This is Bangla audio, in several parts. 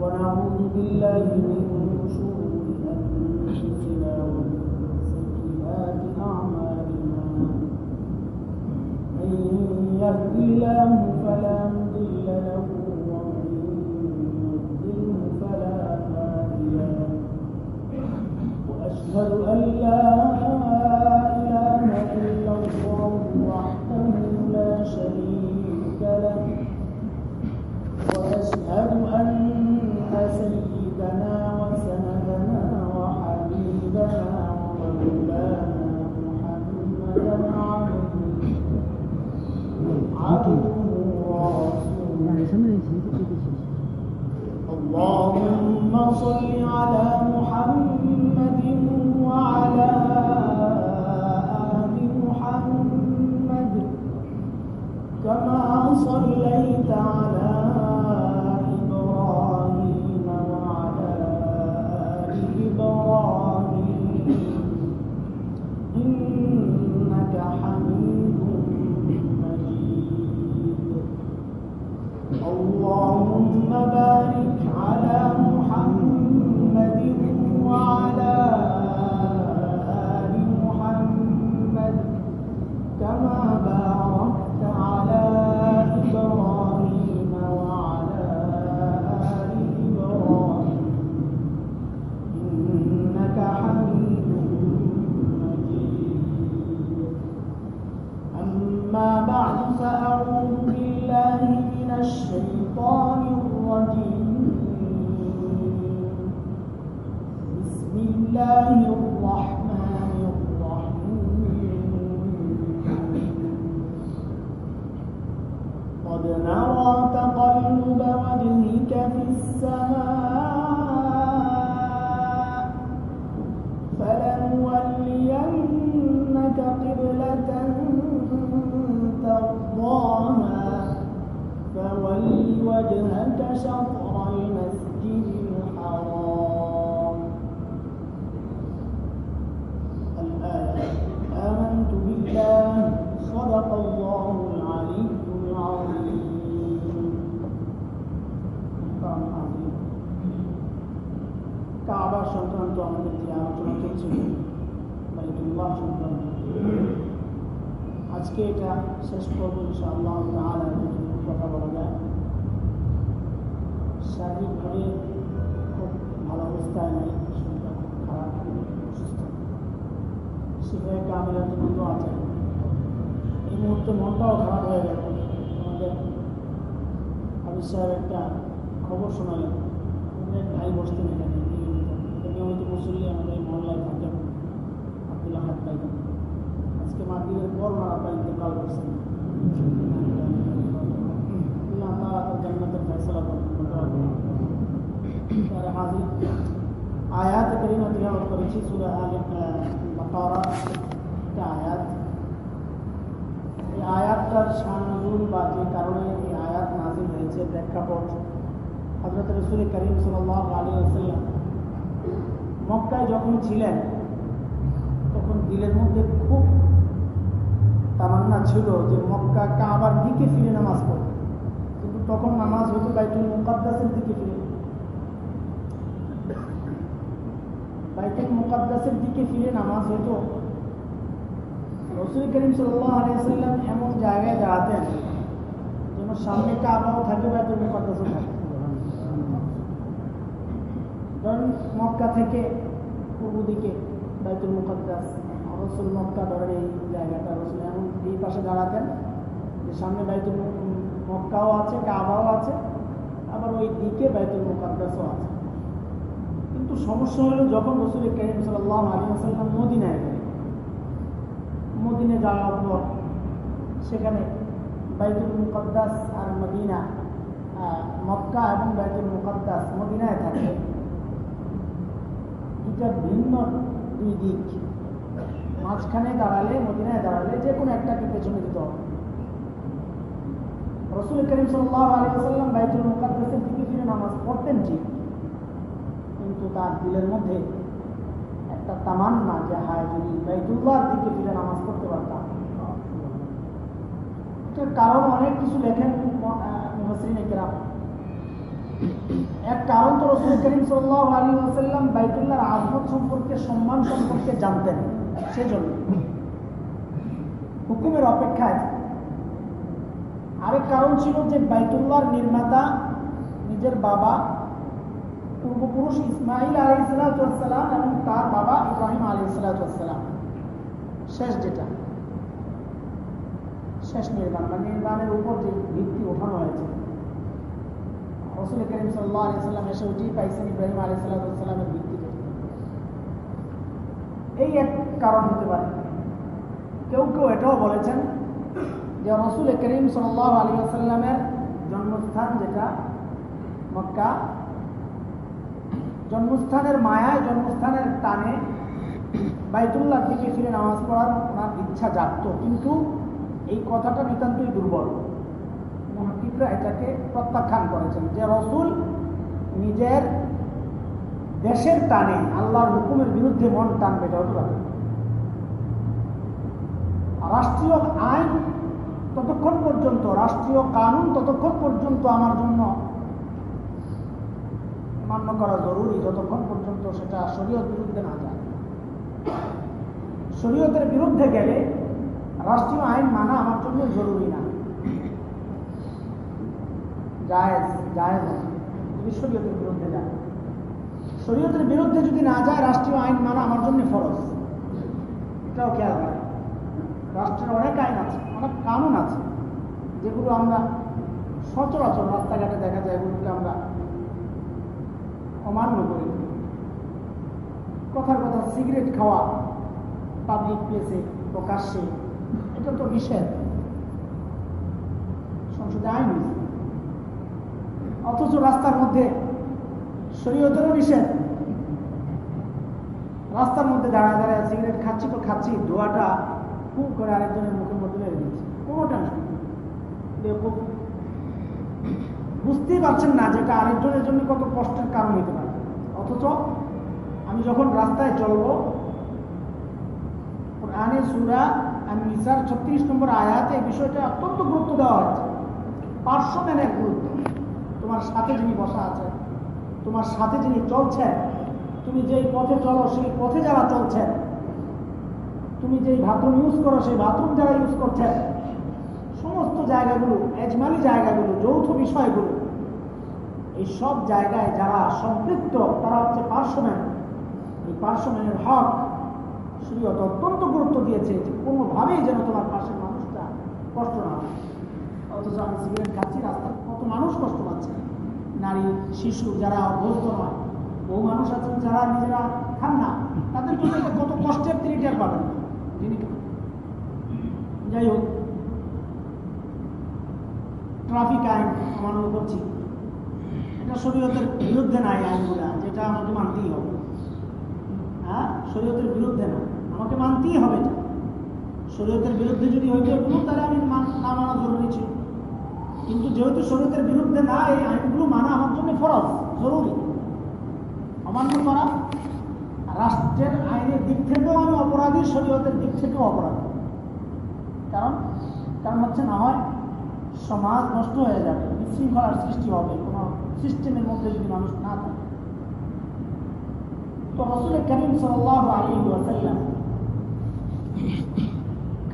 ونعوذ بالله من شرور أنفسنا ومن أعمالنا. من يهد الله فلا مضل له صل على بعد فأعوذ بالله من الشيطان الرجيم بسم الله الرحمن الرحيم قد نرى تقلب وجهك في السماء فلنولينك قبلة وجهك شطر المسجد الحرام الآية آمنت بالله صدق الله العلي العظيم قام عظيم কাবা সংক্রান্ত আমাদের যে আলোচনা চলছিল বাইতুল্লাহ সংক্রান্ত আজকে এটা শেষ করবো ইনশাআল্লাহ তাআলা যদি কথা বলা যায় শারীরিকভাবে খুব ভালো অবস্থায় নেই, শরীরটা খুব খারাপ অসুস্থ। সেভাবে কামের জন্য আছে। এই মুহূর্তে মনটাও খারাপ হয়ে গেল। আমাদের আবির সাহেব একটা খবর শোনালেন। আমাদের ভাই বসতেন এখানে। নিয়মিত মুসল্লি আমাদের মহল্লায় থাকেন আব্দুল আহাদ ভাই। আজকে মাগরিবের পর ওনারা প্রায় ইন্তেকাল করছেন আল্লাহ তাআলা তার জান্নাতের ফয়সালা করুন। তার আয়াত করিমা তিলাওয়াত করেছি আলে আয়াতটার শানুজুল বা যে কারণে এই আয়াত নাজিল হয়েছে প্রেক্ষাপট হযরত রাসূল করিম সাল্লাল্লাহু আলাইহি ওয়াসাল্লাম মক্কায় যখন ছিলেন তখন দিলের মধ্যে খুব তামান্না ছিল যে মক্কা কাবার দিকে ফিরে নামাজ পড়বে তখন নামাজ হতো বাইতুল মুকাদ্দাসের দিকে ফিরে। বাইতুল মুকাদ্দাসের দিকে ফিরে নামাজ হতো রসুল করিম সাল্লাহ এমন জায়গায় দাঁড়াতেন যেন সামনে কাবাও থাকে, বাইতুল মুকাদ্দাসও থাকে। ধরেন মক্কা থেকে পূর্ব দিকে বাইতুল মুকাদ্দাস, রসুল মক্কা ধরেন এই জায়গাটা, রসুল এমন এই পাশে দাঁড়াতেন যে সামনে বাইতুল মক্কাও আছে কাবাও আছে, আবার ওই দিকে বাইতুল মুকাদ্দাসও আছে। কিন্তু সমস্যা হলো যখন রসুল করিম সাল্লাহ আলী সাল্লাম মদিনায় গেলেন। মদিনে যাওয়ার পর সেখানে বাইতুল মুকাদ্দাস আর মদিনা মক্কা এবং বাইতুল মুকাদ্দাস মদিনায় থাকে। দুটা ভিন্ন দুই দিক। মাঝখানে দাঁড়ালে, মদিনায় দাঁড়ালে যে কোনো একটাকে পেছনে দিতে হবে। রসুল করিম বাইতুল মুকাদ্দাসের দিকে ফিরে নামাজ পড়তেন ঠিক কিন্তু তার দিলের মধ্যে একটা যে, হায়, যদি বাইতুল্লাহর দিকে ফিরে নামাজ পড়তে পারতাম। কারণ অনেক কিছু লেখেন মুহাসিন একরাম এক কারণ তো রসুল করিম সাল্লাহ আলী সম্পর্কে, সম্মান সম্পর্কে জানতেন, সেজন্য হুকুমের অপেক্ষায় আরেক কারণ ছিল যে বাইতুল্লাহর নির্মাতা, নিজের বাবা, পূর্বপুরুষ ইসমাইল আলী সালাতাম এবং তার বাবা ইব্রাহিম আলী সালাতাম শেষ যেটা। শেষ নির্মাণ বা নির্মাণের উপর যে ভিত্তি ওঠানো হয়েছে। রসুল করিম সাল্লাহ আলি সাল্লাম এসে উঠেই পাইছেন ইব্রাহিম আলী সাল্লাহামের ভিত্তিতে এই এক কারণ হতে পারে। কেউ কেউ এটাও বলেছেন যে রসুল করিম সাল্লাহ আলী আসাল্লামের জন্মস্থান যেটা, মক্কা, জন্মস্থানের মায়ায়, জন্মস্থানের টানে বাইতুল্লাহ দিকে ফিরে নামাজ পড়ার ওনার ইচ্ছা জাগত। কিন্তু এই কথাটা নিতান্তই দুর্বল। মহাকিবরা এটাকে প্রত্যাখ্যান করেছেন যে রসুল নিজের দেশের টানে আল্লাহর হুকুমের বিরুদ্ধে মন টানবে, এটা হতে রাষ্ট্রীয় আইন ততক্ষণ পর্যন্ত, রাষ্ট্রীয় কানুন ততক্ষণ পর্যন্ত আমার জন্য মান্য করা জরুরি, যতক্ষণ পর্যন্ত সেটা শরীয়ত বিরুদ্ধে না যায়। শরীয়তের বিরুদ্ধে গেলে রাষ্ট্রীয় আইন মানা আমার জন্য জরুরি না। জায়েজ জায়েজ যদি শরীয়তের বিরুদ্ধে যায়। শরীয়তের বিরুদ্ধে যদি না যায়, রাষ্ট্রীয় আইন মানা আমার জন্য ফরজ। এটাও খেয়াল করে রাষ্ট্রের অনেক আইন আছে, অনেক কানুন আছে, যেগুলো আমরা সচরাচর রাস্তাঘাটে দেখা যায়, এগুলোকে আমরা অমান্য করি। কথার কথা, সিগারেট খাওয়া পাবলিক প্লেসে প্রকাশ্যে এটা তো নিষেধ। সংসদে আইন অথচ রাস্তার মধ্যে শরীয়তেরও নিষেধ। রাস্তার মধ্যে দাঁড়ায় দাঁড়ায় সিগারেট খাচ্ছি তো খাচ্ছি, ধোয়াটা খুব করে আরেকজনের মুখের মধ্যে মেরে দিচ্ছি কোনো টেনশন খুব বুঝতেই পারছেন না যেটা আরেকজনের জন্য কত কষ্টের কারণ হতে পারে। অথচ আমি যখন রাস্তায় চলবো, কোরআনে সুরা আমি নিসার ছত্রিশ নম্বর আয়াতে এই বিষয়টা অত্যন্ত গুরুত্ব দেওয়া হয়েছে। পার্শ্বম্যানের গুরুত্ব। তোমার সাথে যিনি বসা আছে তোমার সাথে যিনি চলছেন, তুমি যেই পথে চলো, সেই পথে যারা চলছেন তুমি যেই বাথরুম ইউজ করো, সেই বাথরুম যারা ইউজ করছে, সমস্ত জায়গাগুলো এজমালি জায়গাগুলো, যৌথ বিষয়গুলো, এই সব জায়গায় যারা সম্পৃক্ত, তারা হচ্ছে পার্শ্বম্যান। এই পার্শ্বম্যানের হক শরীয়ত অত্যন্ত গুরুত্ব দিয়েছে যে কোনোভাবেই যেন তোমার পাশের মানুষটা কষ্ট না হয় অথচ আমি সিগারেট খাচ্ছি রাস্তায় কত মানুষ কষ্ট পাচ্ছে। নারী, শিশু যারা অভ্যস্ত নয়, বহু মানুষ আছেন যারা নিজেরা খান না তাদের কত কষ্টের তিনি টের পাবেন যাই হোক ট্রাফিক আইন অমান্য করছি এটা শরীয়তের বিরুদ্ধে নাই আইনগুলা যেটা আমাকে মানতেই হবে। হ্যাঁ? শরীয়তের বিরুদ্ধে না। আমাকে মানতেই হবে এটা। শরীয়তের বিরুদ্ধে যদি হইতে এগুলো তাহলে আমি না মানা জরুরি ছিল। কিন্তু যেহেতু শরীয়তের বিরুদ্ধে না এই আইনগুলো মানা আমার জন্য ফরজ, জরুরি। অমান্য করা, রাষ্ট্রের আইনের দিক থেকেও আমি অপরাধী, শরীয়তের দিক থেকেও অপরাধী। কারণ কারণ হচ্ছে না হয় সমাজ নষ্ট হয়ে যাবে, বিশৃঙ্খলার সৃষ্টি হবে, কোনো সিস্টেমের মধ্যে যদি মানুষ না থাকে। তো রসুল করিম সাল্লাহ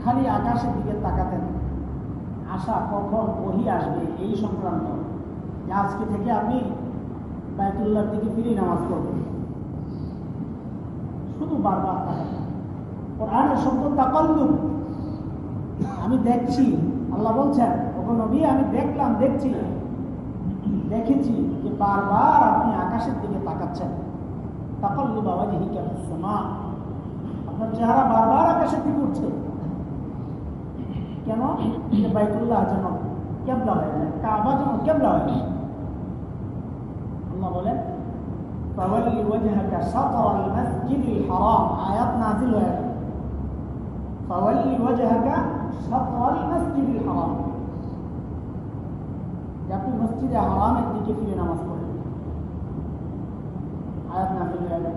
খালি আকাশের দিকে তাকাতেন। আশা কখন বহি আসবে এই সংক্রান্ত? যে আজকে থেকে আপনি বাইতুল্লাহর দিকে ফিরে নামাজ পড়বেন। শুধু বারবার তাকাতেন। কোরআনের শব্দ তাকাল্লুম। আমি দেখছি আল্লাহ বলছেন ওখানে নবী আমি দেখলাম দেখছি দেখেছি যে বারবার আপনি আকাশের দিকে তাকাচ্ছেন তাকাল্লু বাবা জিহি কেমন সোমা আপনার চেহারা বারবার আকাশের দিকে উঠছে কেন যে বাইতুল্লাহ যেন কেবলা হয়ে যায় কাবা যেন কেবলা হয়ে যায় আল্লাহ বলেন فولي وجهك شطر المسجد الحرام آيات نازل হয়ে গেল فولي وجهك শতর মসজিদ হারাম। যে মসজিদে হারামের দিকে ফিরে নামাজ পড়েন। আয়াত নাজিল হয়ে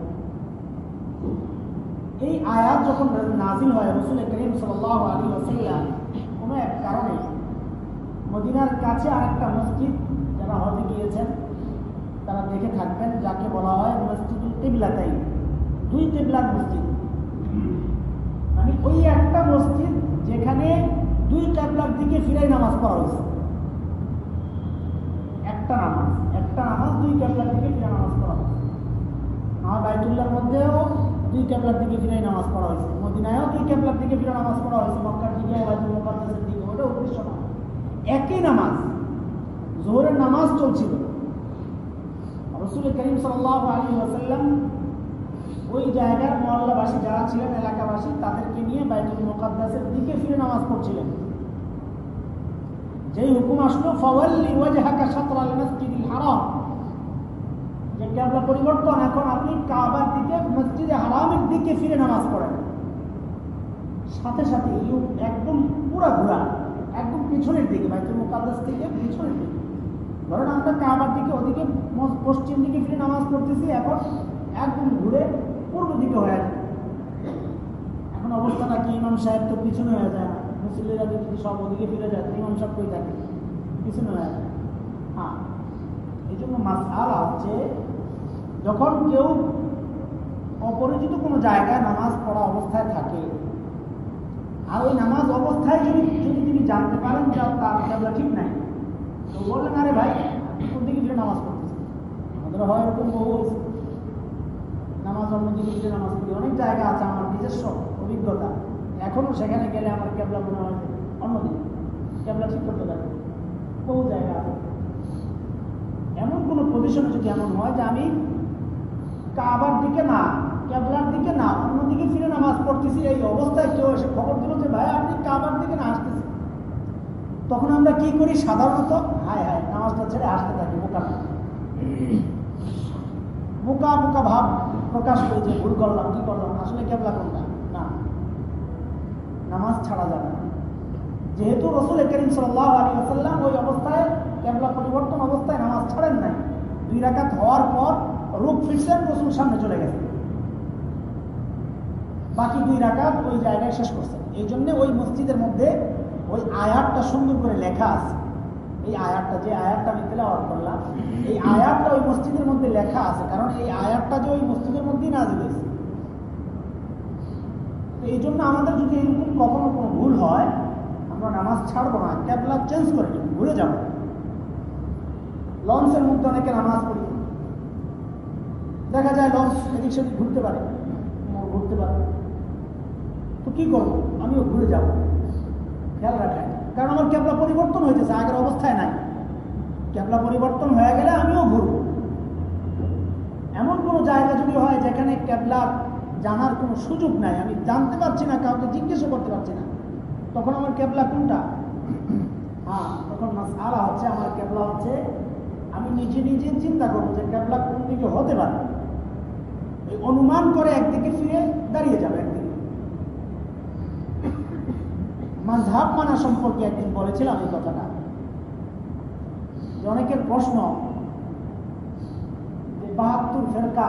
এই আয়াত যখন নাজিল হয়, রসুল করিম সাল্লাহ আলী ওসাল্লাম কোনো এক কারণে মদিনার কাছে আর একটা মসজিদ যারা হজে গিয়েছেন, তারা দেখে থাকবেন, যাকে বলা হয় মসজিদ টেবলা তাই দুই টেবলার মসজিদ। মানে ওই একটা মসজিদ নামাজ পড়া হয়েছে একটা নামাজ একটা নামাজ দুই কেবলার দিকে ফিরে নামাজ পড়া হয়েছে। আমার বাইতুল্লার মধ্যেও দুই কেবলার দিকে ফিরে নামাজ পড়া হয়েছে। মদিনায়ও দুই কেবলার দিকে ফিরে নামাজ পড়া হয়েছে। মক্কার দিকে বাইতুল মুকাদ্দাসের দিকে ওটা উদ্দেশ্য না একই নামাজ, জোহরের নামাজ চলছিল। রসুল করিম সাল্লাহ আলী ওয়াসাল্লাম ওই জায়গার মহল্লাবাসী যারা ছিলেন, এলাকাবাসী, তাদেরকে নিয়ে বাইতুল মোকাদ্দাসের দিকে ফিরে নামাজ পড়ছিলেন। যেই হুকুম আসলো, ফাওয়াল্লি ওয়াজহাকা শাতরাল মাসজিদিল হারাম। যে কেবলা পরিবর্তন, এখন আপনি কাবার দিকে, মসজিদে হারামের দিকে ফিরে নামাজ পড়েন। সাথে সাথে একদম পুরা ঘোরা, একদম পিছনের দিকে, বাইতুল মুকাদ্দাস থেকে পিছনের দিকে। ধরেন আমরা কাবার দিকে, ওদিকে পশ্চিম দিকে ফিরে নামাজ পড়তেছি, এখন একদম ঘুরে পূর্ব দিকে হয়ে যায় এখন অবস্থাটা কি? ইমাম সাহেব তো পিছনে হয়ে যায়। না মুসলিরা যদি সব ওদিকে ফিরে যায় ইমাম সাহেব কই থাকে? কিছু যায় হ্যাঁ। এই জন্য মাসালা হচ্ছে, যখন কেউ অপরিচিত কোনো জায়গায় নামাজ পড়া অবস্থায় থাকে, আর ওই নামাজ অবস্থায় যদি যদি তিনি জানতে পারেন যে তার কেবলা ঠিক নাই, তো বললেন, আরে ভাই কোন দিকে ফিরে নামাজ পড়তেছে আমাদের হয় এরকম বহু নামাজ অন্য দিকে ফিরে নামাজ পড়ি। অনেক জায়গা আছে আমার নিজস্ব অভিজ্ঞতা। এখনও সেখানে গেলে আমার কেবলা মনে হয় যে অন্যদিকে কেবলা ঠিক করতে পারে বহু জায়গা আছে। এমন কোনো পজিশনে যদি এমন হয় যে আমি কাবার দিকে না কেবলার দিকে না, অন্যদিকে ফিরে নামাজ পড়তেছি, এই অবস্থায় কেউ এসে খবর দিল যে, ভাই, আপনি কাবার দিকে না আসতেছি তখন আমরা কি করি সাধারণত? হায় হায়, নামাজটা ছেড়ে আসতে থাকি, বোকা। বোকা বোকা ভাব প্রকাশ করে যে, ভুল করলাম, কি করলাম? আসলে কেবলা কোনটা? না নামাজ ছাড়া যাবে না। যেহেতু রসুল করিম সাল্লাহ ওই অবস্থায় কেবলা পরিবর্তন অবস্থায় নামাজ ছাড়েন নাই। দুই রাকাত হওয়ার পর রূপ ফিরছেন, রসুল সামনে চলে গেছেন। বাকি দুই রাকাত ওই জায়গায় শেষ করছেন। এই জন্য ওই মসজিদের মধ্যে ওই আয়াতটা সুন্দর করে লেখা আছে। এই আয়াতটা যে আয়াতটা আমি তেলাওয়াত করলাম, এই আয়াতটা ওই মসজিদের মধ্যে লেখা আছে। কারণ এই আয়াতটা যে ওই মসজিদের মধ্যেই নাজিল হয়েছে। এই জন্য আমাদের যদি এরকম কখনো কোনো ভুল হয়, আমরা নামাজ ছাড়বো না, ক্যাবলা চেঞ্জ করে নিব ঘুরে যাব। লঞ্চের মধ্যে অনেকে নামাজ পড়ি। দেখা যায় লঞ্চ এদিক সেদিক ঘুরতে পারে ঘুরতে পারে। তো কি করব? আমিও ঘুরে যাব। খেয়াল রাখেন, কারণ আমার ক্যাবলা পরিবর্তন হয়েছে, আগের অবস্থায় নাই। ক্যাবলা পরিবর্তন হয়ে গেলে আমিও ঘুরবো। এমন কোনো জায়গা যদি হয় যেখানে ক্যাবলা জানার কোনো সুযোগ নাই। আমি জানতে পারছি না, কাউকে জিজ্ঞেসও করতে পারছি না। তখন আমার ক্যাবলা কোনটা? হ্যাঁ তখন আলা হচ্ছে, আমার ক্যাবলা হচ্ছে, আমি নিজে নিজে চিন্তা করব যে ক্যাবলা কোন দিকে হতে পারে। অনুমান করে একদিকে ফিরে দাঁড়িয়ে যাবে একদিকে। মাঝহাব মানা সম্পর্কে একদিন বলেছিলাম এই কথাটা। অনেকের প্রশ্ন বাহাত্তর ফেরকা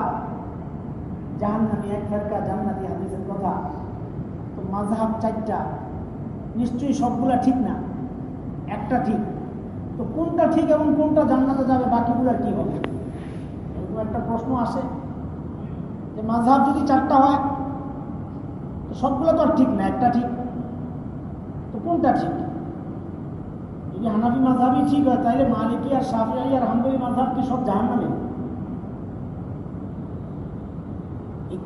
জাহান্নামি এক ফেরকা জান্নাতি হাদিসের কথা। তো মাঝহাব চারটা। নিশ্চয়ই সবগুলা ঠিক না? একটা ঠিক। তো কোনটা ঠিক এবং কোনটা জান্নাতে যাবে বাকিগুলার কি হবে? এরকম একটা প্রশ্ন আসে যে মাঝহাব যদি চারটা হয়, তো সবগুলো তো আর ঠিক না, একটা ঠিক। তো কোনটা ঠিক? যদি হানাফি মাঝহাবই ঠিক হয় তাহলে মালিকি আর সাফিয়াই আর হাম্বলি মাঝহাব কি সব জাহান্নামে?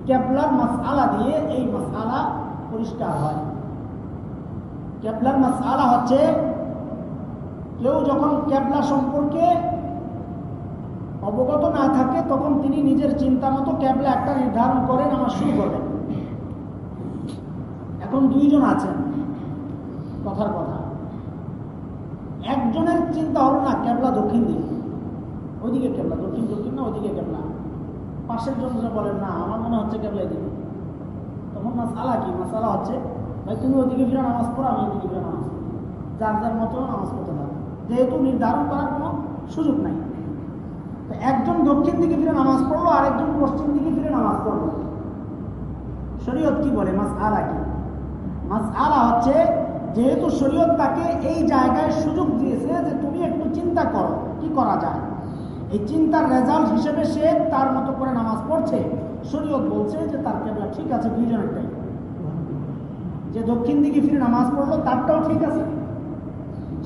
এই ক্যাবলার মাসআলা দিয়ে এই মাসআলা পরিষ্কার হয়। ক্যাবলার মাসআলা হচ্ছে কেউ যখন ক্যাবলা সম্পর্কে অবগত না থাকে, তখন তিনি নিজের চিন্তা মতো ক্যাবলা একটা নির্ধারণ করে আমার শুরু করবেন। এখন দুইজন আছেন। কথার কথা। একজনের চিন্তা হলো না ক্যাবলা দক্ষিণ দিকে। ওইদিকে ক্যাবলা দক্ষিণ দক্ষিণ না, ওইদিকে ক্যাবলা পাশের জনরা বলেন না, আমার মনে হচ্ছে ক্যাবলা এদিকে। তখন মাসালা কি? মাসালা হচ্ছে, ভাই, তুমি ওইদিকে ফিরে নামাজ পড়ো, আমি ওইদিকে ফিরে নামাজ পড়ি। যার যার মতো নামাজ পড়তে পারে। যেহেতু নির্ধারণ করার কোনো সুযোগ নাই। তো একজন দক্ষিণ দিকে ফিরে নামাজ পড়ল আর একজন পশ্চিম দিকে ফিরে নামাজ পড়ল। শরীয়ত কি বলে? মাস আলা কি? মাস আলা হচ্ছে, যেহেতু শরীয়ত তাকে এই জায়গায় সুযোগ দিয়েছে যে তুমি একটু চিন্তা করো, কি করা যায়। এই চিন্তার রেজাল্ট হিসেবে সে তার মতো করে নামাজ পড়ছে। শরীয়ত বলছে যে তার কেবলা ঠিক আছে দুইজনেরটাই যে দক্ষিণ দিকে ফিরে নামাজ পড়ল, তারটাও ঠিক আছে।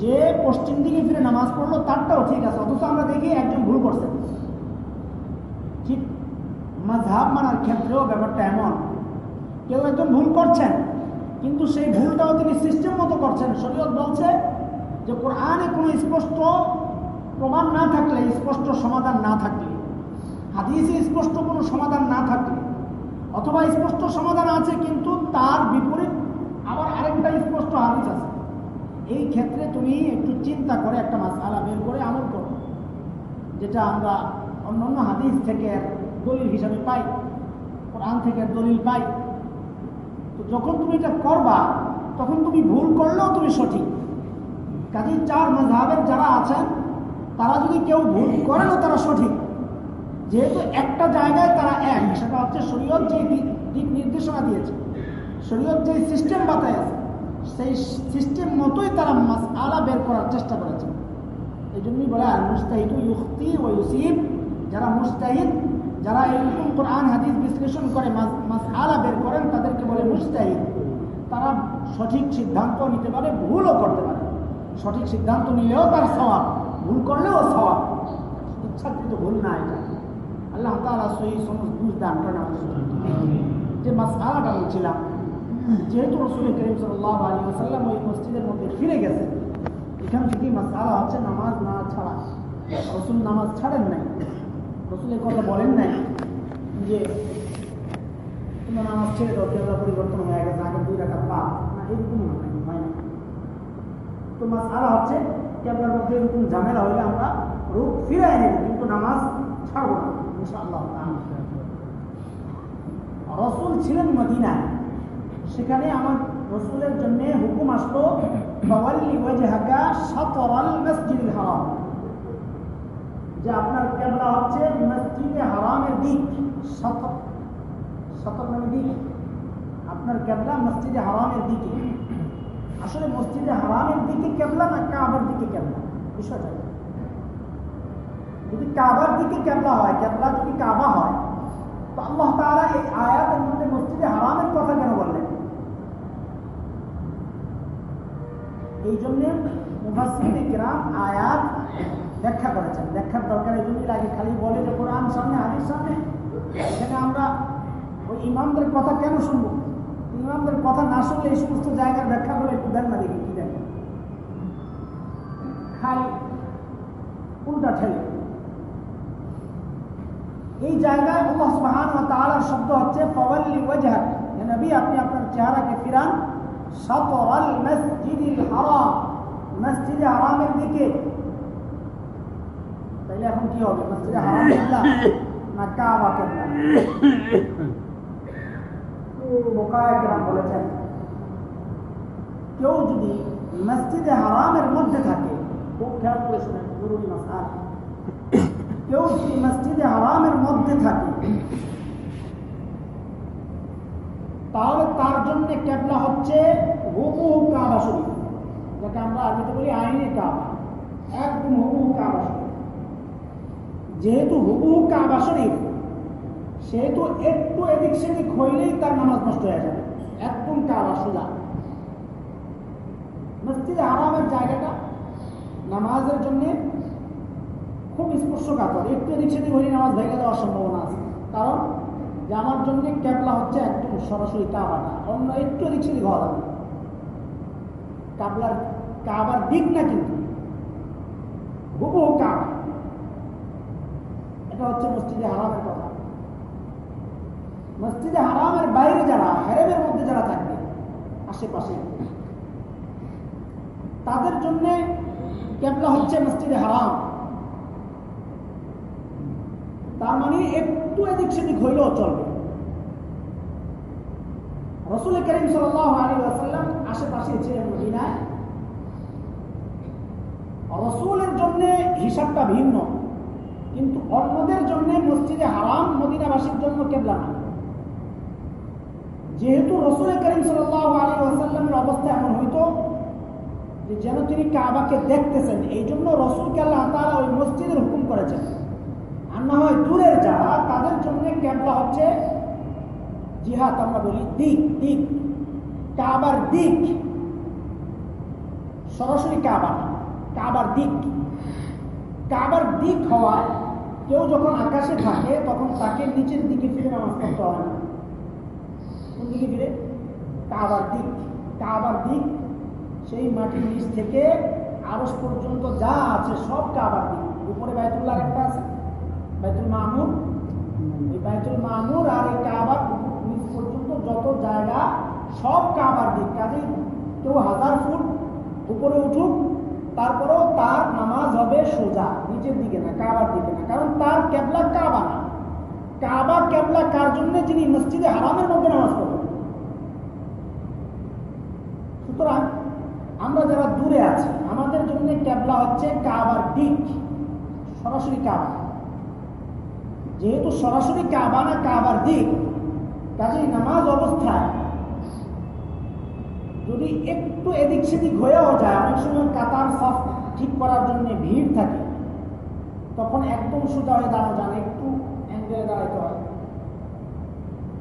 যে পশ্চিম দিকে ফিরে নামাজ পড়ল, তারটাও ঠিক আছে। অথচ আমরা দেখি একজন ভুল করছে। ঠিক মাঝহাব মানার ক্ষেত্রেও ব্যাপারটা এমন। কেউ একজন ভুল করছেন, কিন্তু সেই ভুলটাও তিনি সিস্টেম মতো করছেন। শরীয়ত বলছে যে কোরআনে কোনো স্পষ্ট প্রমাণ না থাকলে, স্পষ্ট সমাধান না থাকলে, হাদিসে স্পষ্ট কোনো সমাধান না থাকলে, অথবা স্পষ্ট সমাধান আছে, কিন্তু তার বিপরীত আবার আরেকটা স্পষ্ট হাদিস আছে। এই ক্ষেত্রে তুমি একটু চিন্তা করে একটা মাসালা বের করে আমল করো, যেটা আমরা অন্যান্য হাদিস থেকে দলিল হিসাবে পাই, কোরআন থেকে দলিল পাই। তো যখন তুমি এটা করবা, তখন তুমি ভুল করলেও তুমি সঠিক। কাজেই চার মজাহের যারা আছেন তারা যদি কেউ ভুল করেনও তারা সঠিক। যেহেতু একটা জায়গায় তারা এক, সেটা হচ্ছে শরীয়ত যে দিক নির্দেশনা দিয়েছে, শরীয়ত যে সিস্টেম বাতায় আছে, সেই সিস্টেম মতোই তারা মাস আলা বের করার চেষ্টা করেছে। এই জন্যই বলে, আর মুস্তাহিদ ইউক্তি ও ইউসিব। যারা মুস্তাহিদ, যারা এরকম কোরআন, হাদিস বিশ্লেষণ করে মাস আলা বের করেন, তাদেরকে বলে মুস্তাহিদ। তারা সঠিক সিদ্ধান্ত নিতে পারে, ভুলও করতে পারে। সঠিক সিদ্ধান্ত নিলেও তার স্বভাব ভুল করলেও স্বভাব ইচ্ছাকৃত ভুল না এটা। আল্লাহ তালা সহি সমস্ত বুঝ দান করেন যে মাস আলাটা বলছিলাম, যেহেতু রসুল করিম সাল্লাহ আলী আসাল্লাম ওই মসজিদের মধ্যে ফিরে গেছে, এখান থেকেই মাস আলা হচ্ছে নামাজ না ছাড়া। রসুল নামাজ ছাড়েন নাই। রসুলের কথা বলেন নাই যে, তোমার নামাজ ছেড়ে দাও পরিবর্তন হয়ে গেছে, আগে দুই রাখা পা না, এরকমই হয় না তো মাস আলা হচ্ছে কেবলার মধ্যে এরকম ঝামেলা হলে আমরা রূপ ফিরাই নেব, কিন্তু নামাজ ছাড়বো না, ইনশাআল্লাহ। রসুল ছিলেন মদিনায়। সেখানে আমার রসুলের জন্য হুকুম আসলো হারাম। যে আপনার কেবলা হচ্ছে মসজিদে হারামের দিক সতর সতর মানে দিক। আপনার কেবলা মসজিদে হারামের দিকে। আসলে মসজিদে হারামের দিকে কেবলা না কাবার দিকে কেবলা? বিষয়টা যদি কাবার দিকে কেবলা হয়, কেবলা যদি কাবা হয়, তো আল্লাহ তারা এই আয়াতের মধ্যে মসজিদে হারামের কথা কেন বললেন? এই জন্যে গ্রাম আয়াত ব্যাখ্যা করেছেন। ব্যাখ্যার দরকার এই জন্যই লাগে খালি বলে যে কোরআন সামনে, হাদিস সামনে। এখানে আমরা ওই ইমামদের কথা কেন শুনব? ইমামদের কথা না শুনলে এই সমস্ত জায়গার ব্যাখ্যাগুলো একটু দেন না দেখি, কি দেন খালি উল্টা ঠেলে। এই জায়গায় আল্লাহ সুবহান ওয়া তাআলার শব্দ হচ্ছে, ফাওয়াল্লি ওয়াজহাক হে নবী, আপনি আপনার চেহারাকে ফিরান শাতরাল মসজিদিল হারাম, মসজিদে হারামের দিকে। তাইলে এখন কি হবে? মসজিদে হারাম কিবলা না কাবা কিবলা। বলেছেন। কেউ যদি মসজিদে হারামের মধ্যে থাকে খুব খেয়াল করে শুনেন জরুরি কেউ যদি মসজিদে হারামের মধ্যে থাকে তাহলে তার জন্য কেবলা হচ্ছে হুবু কাবা শরীফ। যাকে আমরা আরবিতে বলি আইনে কাবা। একদম হুবু কাবা শরীফ। যেহেতু হুবু কাবা শরীফ সেহেতু একটু এদিক সেদিক হইলেই তার নামাজ নষ্ট হয়ে যাবে। একদম কাবা সোজা মসজিদে আরামের জায়গাটা নামাজের জন্যে খুব স্পর্শকাতর। একটু এদিক সেদিক হইলে নামাজ ভেঙে দেওয়ার সম্ভাবনা আছে। কারণ যে আমার জন্য ক্যাবলা হচ্ছে একদম সরাসরি কাবাটা। অন্য একটু এদিক সেদিক হওয়া যাবে কাবলার কাবার দিক না কিন্তু। হুবহু কাবা। এটা হচ্ছে মসজিদে হারামের কথা। মসজিদে হারামের বাইরে যারা, হেরেমের মধ্যে যারা থাকবে, আশেপাশে। তাদের জন্য কেবলা হচ্ছে মসজিদে হারাম। তার মানে একটু এদিক সেদিক হইলেও চলবে। রসুল করিম সাল্লাম আশেপাশে ছিলেন মদিনায়, রসুলের জন্য হিসাবটা ভিন্ন। কিন্তু অন্যদের জন্য মসজিদে হারাম, মদিনাবাসীর জন্য কেবলা না। যেহেতু রসুল করিম সাল্লাহ আলী আসাল্লামের অবস্থা এমন হইতো যে যেন তিনি কাবাকে দেখতেছেন এই জন্য রসুলকে আল্লাহ তারা ওই মসজিদের হুকুম করেছেন। আর না হয় দূরের যারা তাদের জন্য ক্যাবলা হচ্ছে জিহাদ, আমরা বলি দিক দিক, কাবার দিক। সরাসরি কাবা, কাবার দিক। কাবার দিক হওয়ায় কেউ যখন আকাশে থাকে, তখন তাকে নিচের দিকে ফিরে নামাজ পড়তে হয় না। কোন দিকে ফিরে কাবার দিক কাবার দিক, সেই মাটির নিচ থেকে আরস পর্যন্ত যা আছে সব কাবার দিক। উপরে বায়তুল্লাহ একটা আছে, বাইতুল মামুর এই বাইতুল মামুর আর এই কাবার নিচ পর্যন্ত যত জায়গা, সব কাবার দিক। কাজেই কেউ হাজার ফুট উপরে উঠুক, তারপরেও তার নামাজ হবে সোজা, নিচের দিকে না কাবার দিকে না। কারণ তার ক্যাবলা কাবা না। কাবা ক্যাবলা কার জন্য? যিনি মসজিদে হারামের মধ্যে নামাজ পড়বেন সুতরাং আমরা যারা দূরে আছি, আমাদের জন্য ক্যাবলা হচ্ছে কাবার দিক, সরাসরি কাবা। যেহেতু সরাসরি কাবা না কাবার দিক, কাজেই নামাজ অবস্থায় যদি একটু এদিক সেদিক হয়েও যায়, অনেক সময় কাতার সাফ ঠিক করার জন্য ভিড় থাকে, তখন একদম সোজা হয়ে দাঁড়ানো যান একটু অ্যাঙ্গেলে দাঁড়াইতে হয়।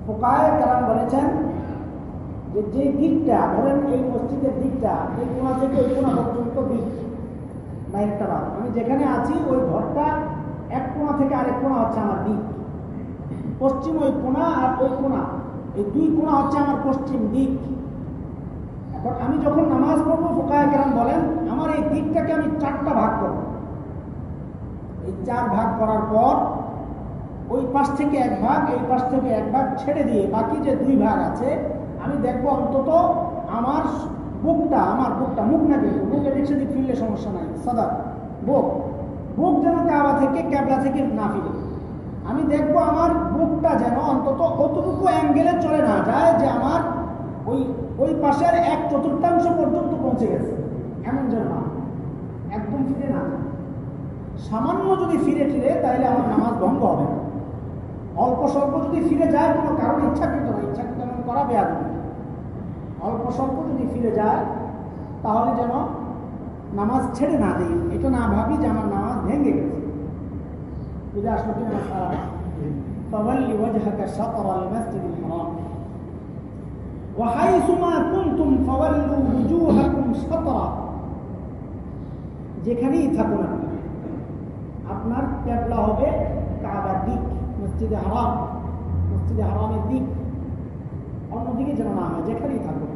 ফোকায় কারণ বলেছেন যে যে দিকটা, ধরেন এই মসজিদের দিকটা, এই কোনা থেকে ওই কোনা পর্যন্ত দিক বাদ। আমি যেখানে আছি, ওই ঘরটা এক কোনা থেকে আরেক কোনা হচ্ছে আমার দিক। পশ্চিম ওই কোনা আর ওই কোনা এই দুই কোনা হচ্ছে আমার পশ্চিম দিক। এখন আমি যখন নামাজ পড়ব, ফোকায় কেরাম বলেন, আমার এই দিকটাকে আমি চারটা ভাগ করব। এই চার ভাগ করার পর ওই পাশ থেকে এক ভাগ, এই পাশ থেকে এক ভাগ ছেড়ে দিয়ে বাকি যে দুই ভাগ আছে আমি দেখব অন্তত আমার বুকটা আমার বুকটা, মুখ না কিন্তু বুক এদিক সেদিক ফিরলে সমস্যা নাই। সদা, বুক। বুক যেন কাবা থেকে, ক্যাবলা থেকে না ফিরে। আমি দেখব আমার বুকটা যেন অন্তত অতটুকু অ্যাঙ্গেলে চলে না যায় যে আমার ওই ওই পাশের এক চতুর্থাংশ পর্যন্ত পৌঁছে গেছে। এমন যেন না। একদম ফিরে না সামান্য যদি ফিরে ফিরে, তাহলে আমার নামাজ ভঙ্গ হবে না। অল্প স্বল্প যদি ফিরে যায়, কোনো কারণ ইচ্ছাকৃত না। ইচ্ছাকৃত করা বেয়া অল্প স্বল্প যদি ফিরে যায় তাহলে যেন নামাজ ছেড়ে না দিই এটা না ভাবি যে আমার নামাজ ভেঙে গেছে বুঝে আসলো কিনা সারা فولي وجهك شطر المسجد الحرام وحيثما كنتم فولوا وجوهكم شطرا যেখানেই থাকুন আপনি আপনার ক্যাবলা হবে কাবার দিক মসজিদে হারাম মসজিদে হারামের দিক অন্যদিকে যেন না হয় যেখানেই থাকুন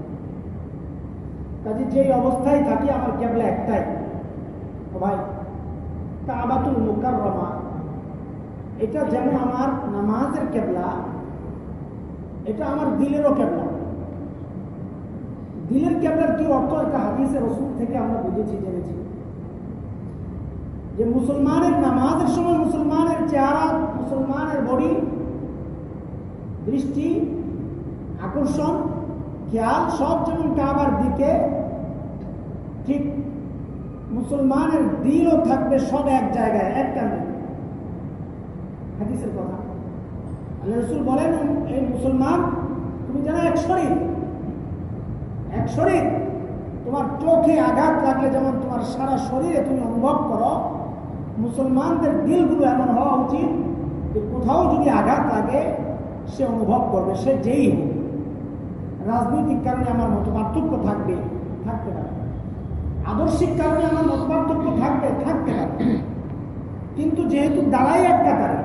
কাজে যেই অবস্থায় থাকি, আমার ক্যাবলা একটাই। ভাই কাবাতুল মুকাররমা। এটা যেমন আমার নামাজের কেবলা, এটা আমার দিলেরও কেবলা। দিলের কেবলার কি অর্থ? একটা হাদিসের রসুল থেকে আমরা বুঝেছি, জেনেছি। যে মুসলমানের নামাজের সময় মুসলমানের চেহারা, মুসলমানের বডি, দৃষ্টি, আকর্ষণ খেয়াল সব যেমন কাবার দিকে ঠিক মুসলমানের দিলও থাকবে সব এক জায়গায় এক কান্দে হাদিসের কথা আল্লাহ রসুল বলেন এই মুসলমান তুমি যেন এক শরীর এক শরীর, তোমার চোখে আঘাত লাগলে যেমন তোমার সারা শরীরে তুমি অনুভব করো, মুসলমানদের দিলগুলো এমন হওয়া উচিত যে কোথাও যদি আঘাত লাগে, সে অনুভব করবে, সে যেই হোক। রাজনৈতিক কারণে আমার মত পার্থক্য থাকবে, থাকতে পারে। আদর্শিক কারণে আমার মত পার্থক্য থাকবে, থাকতে পারে। কিন্তু যেহেতু দাঁড়াই এক কাতারে,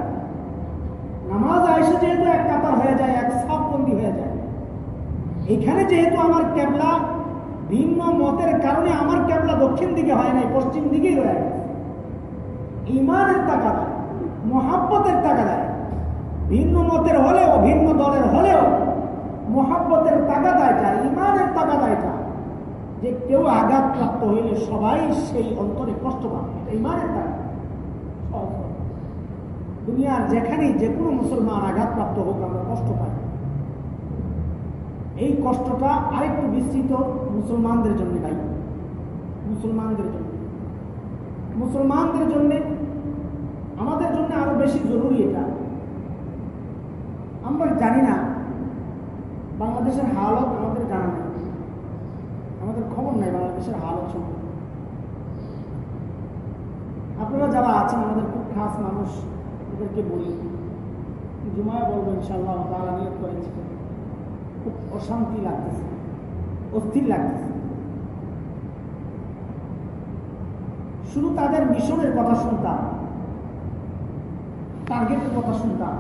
নামাজ আইসে যেহেতু এক কাতার হয়ে যায়, এক সাপবন্দি হয়ে যায়, এখানে যেহেতু আমার ক্যাবলা ভিন্ন মতের কারণে আমার ক্যাবলা দক্ষিণ দিকে হয় নাই, পশ্চিম দিকেই রয়ে গেছে। ইমানের টাকা দেয় মহাব্বতের টাকা দেয় ভিন্ন মতের হলেও, ভিন্ন দলের হলেও মহাব্বতের টাকা দেয়টা ইমানের টাকা দেয়টা যে কেউ আঘাতপ্রাপ্ত হইলে সবাই সেই অন্তরে কষ্ট পাবে। এটা ইমানের টাকা দুনিয়ার যেখানেই যে কোনো মুসলমান আঘাতপ্রাপ্ত হোক, আমরা কষ্ট পাই। এই কষ্টটা আরেকটু বিস্তৃত মুসলমানদের জন্য দায়ী মুসলমানদের জন্য। মুসলমানদের জন্য, আমাদের জন্য আরও বেশি জরুরি এটা। আমরা জানি না বাংলাদেশের হালত আমাদের জানা নেই। আমাদের খবর নেই বাংলাদেশের হালত সম্পর্কে। আপনারা যারা আছেন, আমাদের খুব খাস মানুষ, এদেরকে বলি। জুমায় বলব ইনশাল্লাহ তারা নিয়োগ করেছে। খুব অশান্তি লাগতেছে, অস্থির লাগতেছে। শুধু তাদের মিশনের কথা শুনতাম টার্গেটের কথা শুনতাম।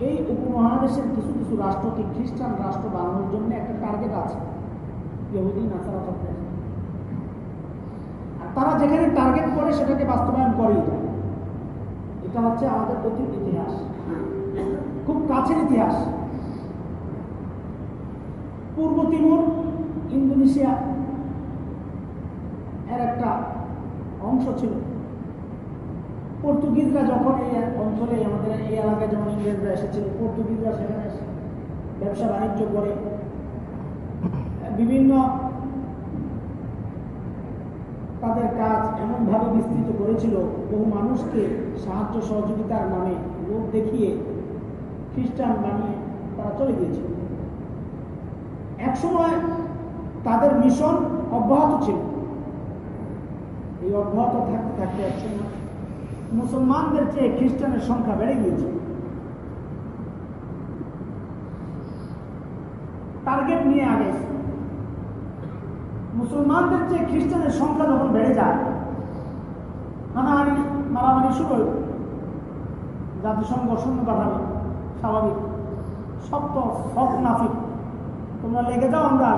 এই উপমহাদেশের কিছু কিছু রাষ্ট্রকে খ্রিস্টান রাষ্ট্র বানানোর জন্য একটা টার্গেট আছে? আর তারা যেখানে টার্গেট করে, সেটাকে বাস্তবায়ন করেই যায়। এটা হচ্ছে আমাদের অতীত ইতিহাস। খুব কাছের ইতিহাস। পূর্ব তিমুর, ইন্দোনেশিয়া, এর একটা অংশ ছিল। পর্তুগিজরা যখন এই অঞ্চলে, আমাদের এই এলাকায় যখন ইংরেজরা এসেছিল, পর্তুগিজরা সেখানে এসে ব্যবসা বাণিজ্য করে। বিভিন্ন তাদের কাজ এমনভাবে বিস্তৃত করেছিল, বহু মানুষকে সাহায্য সহযোগিতার নামে লোক দেখিয়ে খ্রিস্টান বানিয়ে তারা চলে গিয়েছিল। একসময় তাদের মিশন অব্যাহত ছিল। এই অব্যাহত থাকতে থাকতে একসময় মুসলমানদের চেয়ে খ্রিস্টানের সংখ্যা বেড়ে গিয়েছে। টার্গেট নিয়ে আগে মুসলমানদের চেয়ে খ্রিস্টানের সংখ্যা যখন বেড়ে যায় হানাহানি মারামারি শুরু হইল জাতিসংঘ শূন্য পাঠাবে স্বাভাবিক। সব তো সব নাফিক। তোমরা লেগে যাও, আমরা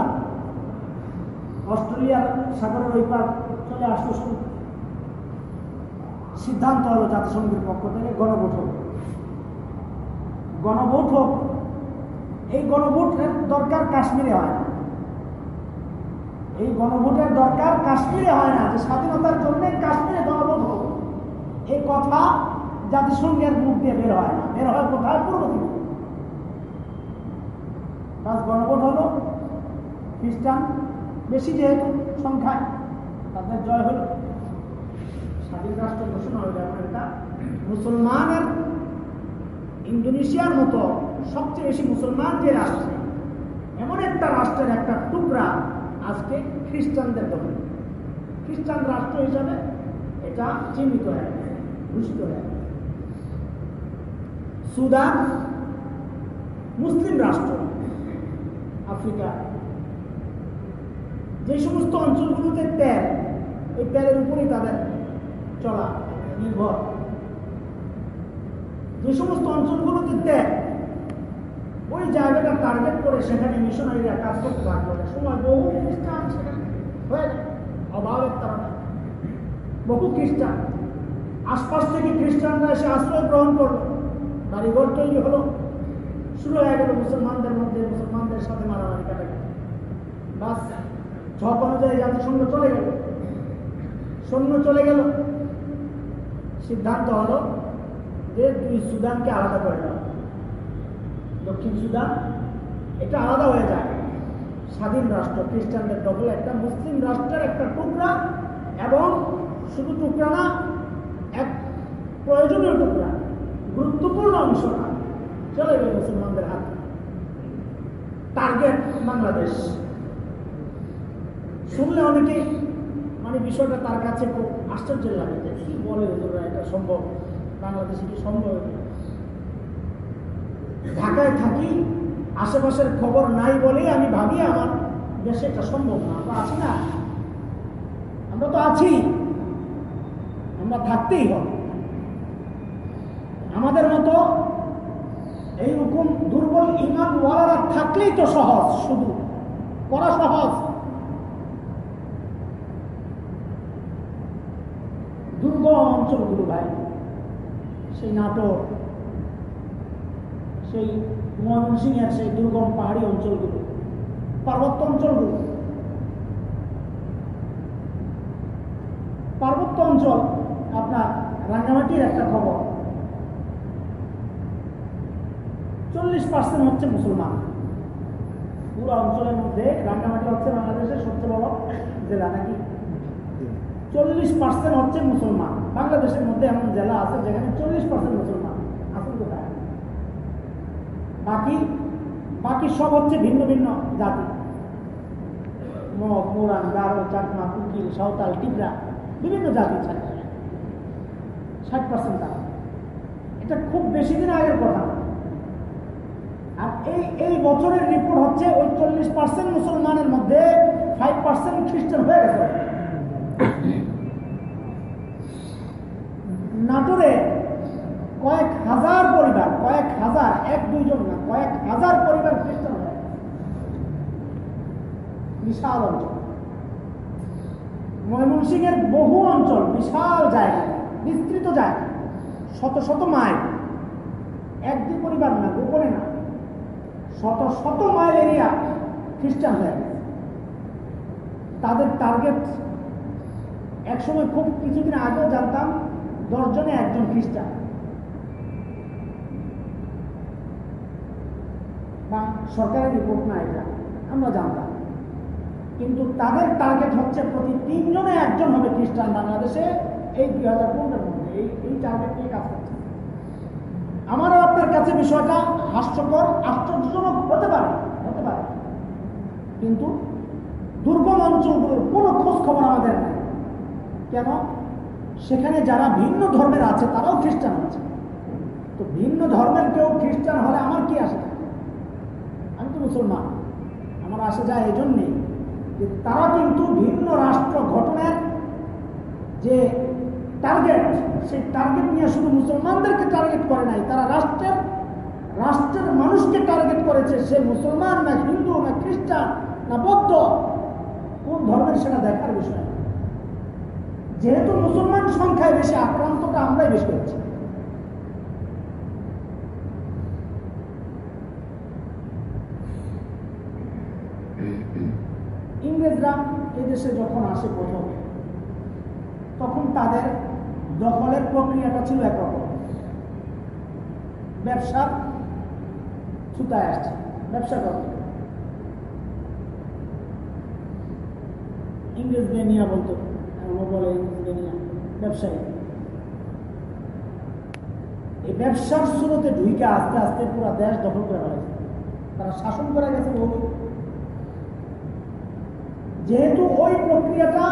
অস্ট্রেলিয়ার সাগরের ওই পার চলে আসলো শুরু। সিদ্ধান্ত হলো জাতিসংঘের পক্ষ থেকে গণভোট হোক গণভোট হোক এই গণভোটের দরকার কাশ্মীরে হয় না। এই গণভোটের দরকার কাশ্মীরে হয় না যে স্বাধীনতার জন্য কাশ্মীরে গণভোট হোক এই কথা জাতিসংঘের মুখ দিয়ে বের হয় না। বের হয় কোথায়? পূর্ব দিকে। কাজ গণভোট হলো খ্রিস্টান বেশি যেহেতু সংখ্যায়, তাদের জয় হলো। স্বাধীন রাষ্ট্র ঘোষণা হয়ে যাবে এটা মুসলমানের ইন্দোনেশিয়ার মতো সবচেয়ে বেশি মুসলমান যে রাষ্ট্র, এমন একটা রাষ্ট্রের একটা টুকরা আজকে খ্রিস্টানদের দখলে। খ্রিস্টান রাষ্ট্র হিসাবে এটা চিহ্নিত হয়ে ঘোষিত হয়ে সুদান মুসলিম রাষ্ট্র, আফ্রিকা। যে সমস্ত অঞ্চলগুলোতে তেল ওই তেলের উপরেই তাদের চলা, নির্ভর। যে সমস্ত অঞ্চলগুলোতে তেল ওই জায়গাটা টার্গেট করে সেখানে মিশনারিরা কাজ করতে থাকল সময় বহু খ্রিস্টান অভাবের কারণে। বহু খ্রিস্টান, আশপাশ থেকে খ্রিস্টানরা এসে আশ্রয় গ্রহণ করল। বাড়িঘর তৈরি হলো। শুরু হয়ে গেল মুসলমানদের মধ্যে, মুসলমানদের সাথে মারামারি কাটাকাটি। বাস ছক অনুযায়ী জাতিসংঘ চলে গেল। সৈন্য চলে গেল। সিদ্ধান্ত হলো যে দুই সুদানকে আলাদা করে দেওয়া দক্ষিণ সুদান, এটা আলাদা হয়ে যায়। স্বাধীন রাষ্ট্র, খ্রিস্টানদের ডবল একটা মুসলিম রাষ্ট্রের একটা টুকরা এবং শুধু টুকরা না, এক প্রয়োজনীয় টুকরা, গুরুত্বপূর্ণ অংশ না। চলে গেল মুসলমানদের হাতে। টার্গেট বাংলাদেশ। শুনলে অনেকে মানে বিষয়টা তার কাছে খুব আশ্চর্য লাগে যে কি বলে এটা সম্ভব? বাংলাদেশে কি সম্ভব ঢাকায় থাকি, আশেপাশের খবর নাই বলেই আমি ভাবি আমার দেশে এটা সম্ভব না। আমরা আছি না। আমরা তো আছি। আমরা থাকতেই হবে। আমাদের মতো এইরকম দুর্বল ইমান ওয়ালারা থাকলেই তো সহজ শুধু। করা সহজ দুর্গম অঞ্চলগুলো ভাই সেই নাটোর সেই ময়মনসিংহের সেই দুর্গম পাহাড়ি অঞ্চলগুলো পার্বত্য অঞ্চলগুলো। পার্বত্য অঞ্চল আপনার রাঙ্গামাটির একটা খবর। চল্লিশ পার্সেন্ট হচ্ছে মুসলমান। পুরো অঞ্চলের মধ্যে রাঙ্গামাটি হচ্ছে বাংলাদেশের সবচেয়ে বড় জেলা নাকি? চল্লিশ পার্সেন্ট হচ্ছে মুসলমান। বাংলাদেশের মধ্যে এমন জেলা আছে যেখানে চল্লিশ পার্সেন্ট মুসলমান আসুন কোথায় বাকি বাকি সব হচ্ছে ভিন্ন ভিন্ন জাতি। মগ, মোরান, গারো, চাকমা কুকিল সাঁওতাল টিকরা বিভিন্ন জাতি থাকে ষাট পার্সেন্ট এটা খুব বেশি দিন আগের কথা। আর এই এই বছরের রিপোর্ট হচ্ছে ওই চল্লিশ পার্সেন্ট মুসলমানের মধ্যে ফাইভ পার্সেন্ট খ্রিস্টান হয়ে গেছে। নাটোরে কয়েক হাজার পরিবার, কয়েক হাজার, এক দুইজন না, কয়েক হাজার পরিবার খ্রিস্টান হয়ে। বিশাল অঞ্চল। ময়মনসিংহের বহু অঞ্চল, বিশাল জায়গা, বিস্তৃত জায়গা, শত শত মাইল। এক দুই পরিবার না, গোপনে না। শত শত মাইল এরিয়া খ্রিস্টান হয়ে গেছে। তাদের টার্গেট একসময় খুব কিছুদিন আগেও জানতাম দশজনে একজন খ্রিস্টান। বা সরকারের রিপোর্ট না এটা, আমরা জানতাম। কিন্তু তাদের টার্গেট হচ্ছে প্রতি তিনজনে একজন হবে খ্রিস্টান বাংলাদেশে এই দুই হাজার পনেরোর মধ্যে। এই এই টার্গেট নিয়ে কাজ করছে। আমারও আপনার কাছে বিষয়টা হাস্যকর, আশ্চর্যজনক হতে পারে হতে পারে। কিন্তু দুর্গম অঞ্চলগুলোর কোনো খোঁজ খবর আমাদের নেই। কেন? সেখানে যারা ভিন্ন ধর্মের আছে, তারাও খ্রিস্টান আছে তো ভিন্ন ধর্মের কেউ খ্রিস্টান হলে আমার কি আসে? আমি তো মুসলমান আমার আসে যায় এই জন্যেই যে তারা কিন্তু ভিন্ন রাষ্ট্র গঠনের যে টার্গেট সেই টার্গেট নিয়ে শুধু মুসলমানদেরকে টার্গেট করে নাই, তারা রাষ্ট্রের রাষ্ট্রের মানুষকে টার্গেট করেছে সে মুসলমান না হিন্দু, না খ্রিস্টান, না বৌদ্ধ, কোন ধর্মের সেটা দেখার বিষয়। যেহেতু মুসলমান সংখ্যায় বেশি আক্রান্তটা আমরাই বেশি করছি। ইংরেজরা এদেশে যখন আসে প্রথম, তখন তাদের দখলের প্রক্রিয়াটা ছিল একরকম। ব্যবসা ছুতায় আসছে। ব্যবসা করতে ইংরেজ বেনিয়া বলতো ব্যবসায়ী। এই ব্যবসার শুরুতে ঢুইকে আস্তে আস্তে পুরো দেশ দখল করে ফেলেছে। তারা শাসন করে গেছে বহু যেহেতু ওই প্রক্রিয়াটা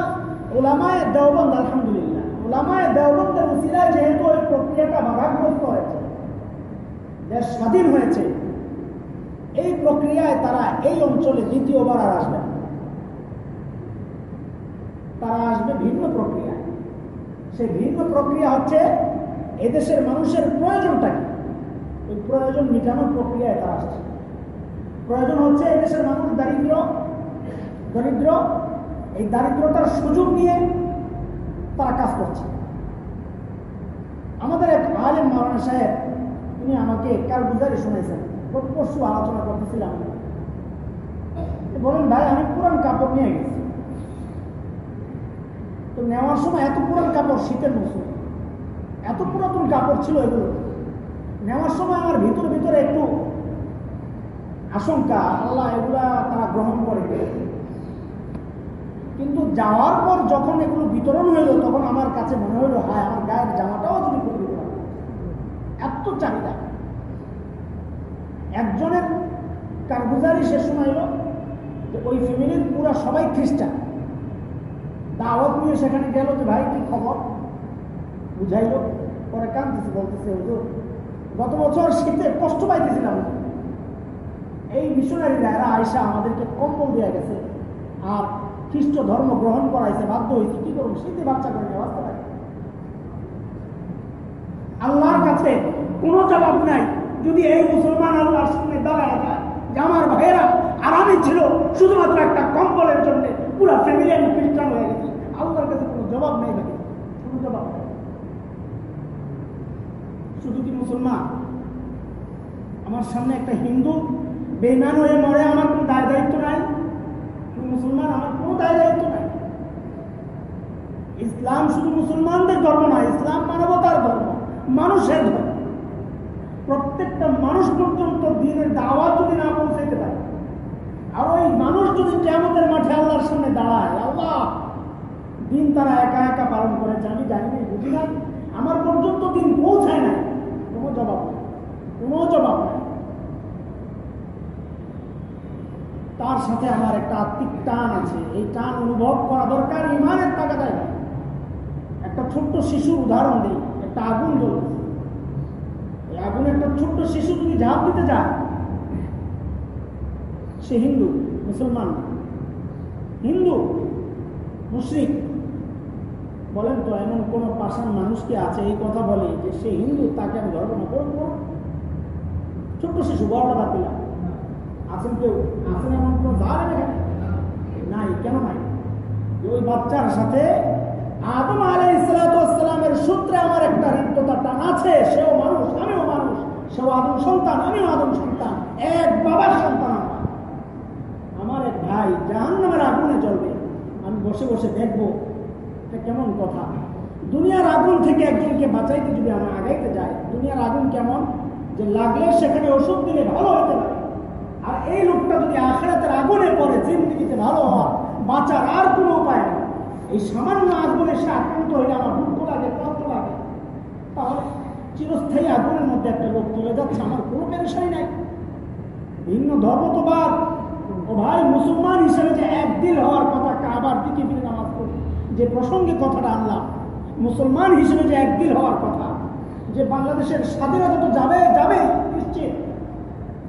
ওলামায় দেওবন্দ, আলহামদুলিল্লাহ, ওলামায় দেওবন্দের যেহেতু ওই প্রক্রিয়াটা বাধাগ্রস্ত হয়েছে, দেশ স্বাধীন হয়েছে, এই প্রক্রিয়ায় তারা এই অঞ্চলে দ্বিতীয়বার আর আসবে। তারা আসবে ভিন্ন প্রক্রিয়া। সেই ভিন্ন প্রক্রিয়া হচ্ছে এদেশের মানুষের প্রয়োজনটা কি? ওই প্রয়োজন মিটানোর প্রক্রিয়ায় তারা আসছে। প্রয়োজন হচ্ছে এদেশের মানুষ দারিদ্র দরিদ্র, এই দারিদ্রতার সুযোগ নিয়ে তারা কাজ করছে। আমাদের এক আলেম মাওলানা সাহেব তিনি আমাকে কার বুঝারি শুনেছেন পরশু আলোচনা করতেছিলাম। বলেন ভাই, আমি পুরান কাপড় নিয়ে গেছি। তো নেওয়ার সময় এত পুরান কাপড় শীতের মৌসুম। এত পুরাতন কাপড় ছিল এগুলো। নেওয়ার সময় আমার ভিতরে ভিতরে একটু আশঙ্কা, আল্লাহ এগুলা তারা গ্রহণ করে। কিন্তু যাওয়ার পর যখন এগুলো বিতরণ হইল, তখন আমার কাছে মনে হলো হায়, আমার গায়ের জামাটাও যদি করে দিতে এত চাহিদা। একজনের কারগুজারি সে শোনাইল যে ওই ফ্যামিলির পুরা সবাই খ্রিস্টান। দাওয়াত নিয়ে সেখানে গেল যে, ভাই, কি খবর? বুঝাইলো। পরে কাঁদতেছে, বলতেছে গত বছর শীতে কষ্ট পাইতেছিলাম। এই মিশনারিরা, এরা আয়সা আমাদেরকে কম্বল দেওয়া গেছে আর খ্রিস্ট ধর্ম গ্রহণ করাইছে, বাধ্য হয়েছে কি করুন শীতে বাচ্চা করে নেওয়া আল্লাহর কাছে কোনো জবাব নাই। যদি এই মুসলমান আল্লাহর সামনে দাঁড়ায় যায়, যে আমার ভাইয়েরা আরামে ছিল, শুধুমাত্র একটা কম্বলের জন্য পুরো ফ্যামিলি আমি খ্রিস্টান হয়ে গেছি। জবাব নেই ভাই। কোনো জবাব নেই। শুধু কি মুসলমান? আমার সামনে একটা হিন্দু বেইমান হয়ে মরে আমার কোনো দায় দায়িত্ব নাই? মুসলমান, আমার কোনো দায় দায়িত্ব নাই। ইসলাম শুধু মুসলমানদের ধর্ম নয় ইসলাম মানবতার ধর্ম, মানুষের ধর্ম। প্রত্যেকটা মানুষ পর্যন্ত দিনের দাওয়াত যদি না পৌঁছাইতে পারে, আর ওই মানুষ যদি কেমতের মাঠে আল্লাহর সামনে দাঁড়ায়, আল্লাহ দিন তারা একা একা পালন করেছে, আমি জানি, বুঝি না আমার পর্যন্ত দিন পৌঁছায় না কোনো জবাব নেই। কোনো জবাব নেই। তার সাথে আমার একটা আত্মিক টান আছে। এই টান অনুভব করা দরকার, ইমানের টাকা দেয় একটা ছোট্ট শিশুর উদাহরণ দিই। একটা আগুন জ্বলছে এই আগুনে একটা ছোট্ট শিশু যদি ঝাঁপ দিতে যায়, সে হিন্দু, মুসলমান হিন্দু, মুসলিম। বলেন তো, এমন কোন পাষাণ মানুষ কি আছে? এই কথা বলে যে সে হিন্দু, তাকে আমি ধর্ম না করব। ছোট্ট শিশু বড়টা বাদ দিলাম আছেন কেউ? আছেন এমন কোন ধার নাই, কেন নাই? ওই বাচ্চার সাথে আদম আলাই ইসলাতামের সূত্রে আমার একটা হৃদ্যতা টান আছে, সেও মানুষ, আমিও মানুষ, সেও আদম সন্তান, আমিও আদম সন্তান, এক বাবার সন্তান আমার। এক ভাই জাহান নামের আগুনে জ্বলবে। আমি বসে বসে দেখব কেমন কথা? দুনিয়ার আগুন থেকে একজনকে বাঁচাইতে যদি আমরা আগাইতে যাই, দুনিয়ার আগুন কেমন? যে লাগলে সেখানে ওষুধ দিলে ভালো হতে পারে। আর এই লোকটা যদি আখেরাতের আগুনে পড়ে, জিন্দগিতে ভালো হওয়া, বাঁচার আর কোনো উপায় নেই। এই সামান্য আগুনে সে আক্রান্ত হইলে আমার দুঃখ লাগে, কষ্ট লাগে। তাহলে চিরস্থায়ী আগুনের মধ্যে একটা লোক চলে যাচ্ছে, আমার কোনো পেরেশানি নাই। ভিন্ন ধর্ম তো বাদ ও ভাই, মুসলমান হিসেবে যে একদিল হওয়ার কথা, কাবার দিকে ফিরে নামাজ যে প্রসঙ্গে কথাটা আনলাম মুসলমান হিসেবে যে একদিন হওয়ার কথা যে বাংলাদেশের স্বাধীনতা তো যাবে যাবে নিশ্চিত।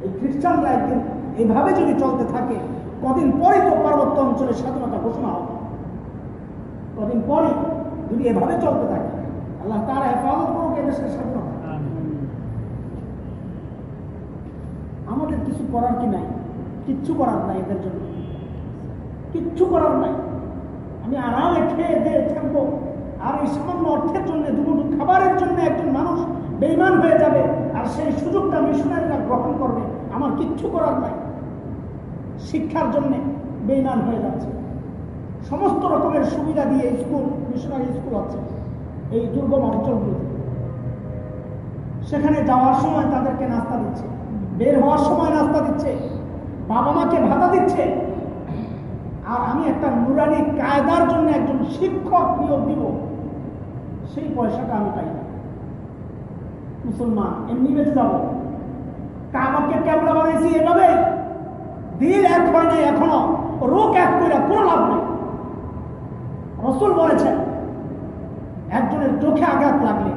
এই খ্রিস্টানরা একদিন এইভাবে যদি চলতে থাকে কদিন পরে তো পার্বত্য অঞ্চলের স্বাধীনতা ঘোষণা হবে। কদিন পরে যদি এভাবে চলতে থাকে আল্লাহ তারা হেফাজত করুক এদেশের স্বাধীনতা। আমাদের কিছু করার কি নাই? কিচ্ছু করার নাই এদের জন্য। কিচ্ছু করার নাই। আমি আরামে খেয়ে দিয়ে থাকব। আর এই সামান্য অর্থের জন্য, দুমুঠো খাবারের জন্য একজন মানুষ বেইমান হয়ে যাবে, আর সেই সুযোগটা মিশনারিরা গ্রহণ করবে, আমার কিচ্ছু করার নাই। শিক্ষার জন্য বেইমান হয়ে যাচ্ছে। সমস্ত রকমের সুবিধা দিয়ে স্কুল, মিশনারি স্কুল আছে, এই দুর্গম অঞ্চলগুলোতে। সেখানে যাওয়ার সময় তাদেরকে নাস্তা দিচ্ছে, বের হওয়ার সময় নাস্তা দিচ্ছে বাবা মাকে ভাতা দিচ্ছে আর আমি একটা নুরানি কায়দার জন্য একজন শিক্ষক নিয়োগ দিব, সেই পয়সাটা আমি পাই মুসলমান, এমনি বেঁচে যাব। কাবাকে ক্যামেরা বানাইছি এভাবে, দিল এক হয় নাই এখনও, রোগ এক করে কোনো লাভ নেই। রসুল বলেছেন, একজনের চোখে আঘাত লাগলে,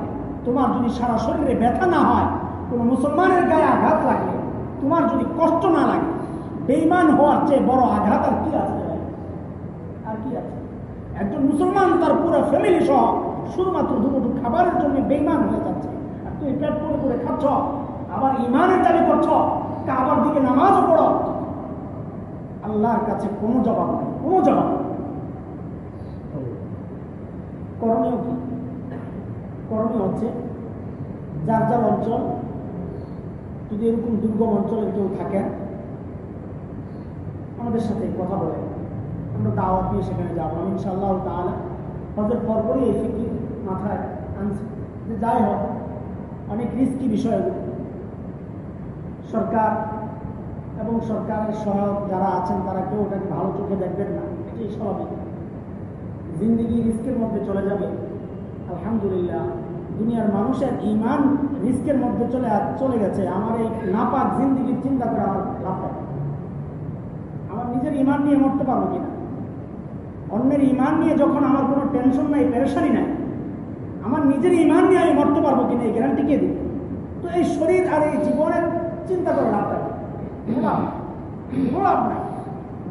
তোমার যদি সারা শরীরে ব্যথা না হয়, কোনো মুসলমানের গায়ে আঘাত লাগলে, তোমার যদি কষ্ট না লাগে বেইমান হওয়ার চেয়ে বড় আঘাত আর কি আছে? কি আছে। একজন মুসলমান, তার পুরো ফ্যামিলি সহ শুধুমাত্র দুটো খাবারের জন্য বেইমান হয়ে যাচ্ছে। আর তুমি পেট করে করে খাচ্ছ, আবার ইমানের দাবি করছ কাবার দিকে নামাজও পড়ো। আল্লাহর কাছে কোনো জবাব নেই, কোনো জবাব করণীয় কি? করণীয় হচ্ছে, যার যার অঞ্চল, যদি এরকম দুর্গম অঞ্চলে কেউ থাকেন, আমাদের সাথে কথা বলে আমরা দাওয়াত নিয়ে সেখানে যাব। আমি ইনশাল্লাহ তাহলে হজের পরপরই এই ফিকির মাথায় আনছি। যে যাই হোক, অনেক রিস্কি বিষয় সরকার এবং সরকারের সহায়ক যারা আছেন, তারা কেউ ওটাকে ভালো চোখে দেখবেন না। এটাই স্বাভাবিক। জিন্দিগি রিস্কের মধ্যে চলে যাবে। আলহামদুলিল্লাহ, দুনিয়ার মানুষের ইমান রিস্কের মধ্যে চলে চলে গেছে। আমার এই নাপাক জিন্দিগির চিন্তা করে আমার লাভ আমার নিজের ইমান নিয়ে মরতে পারব কিনা? অন্যের ইমান নিয়ে যখন আমার কোনো টেনশন নাই পেরেশানি নাই, আমার নিজের ইমান নিয়ে আমি মরতে পারব কিনা এই গ্যারান্টি কে দিবে? তো এই শরীর আর এই জীবনের চিন্তা করে লাভ থাকে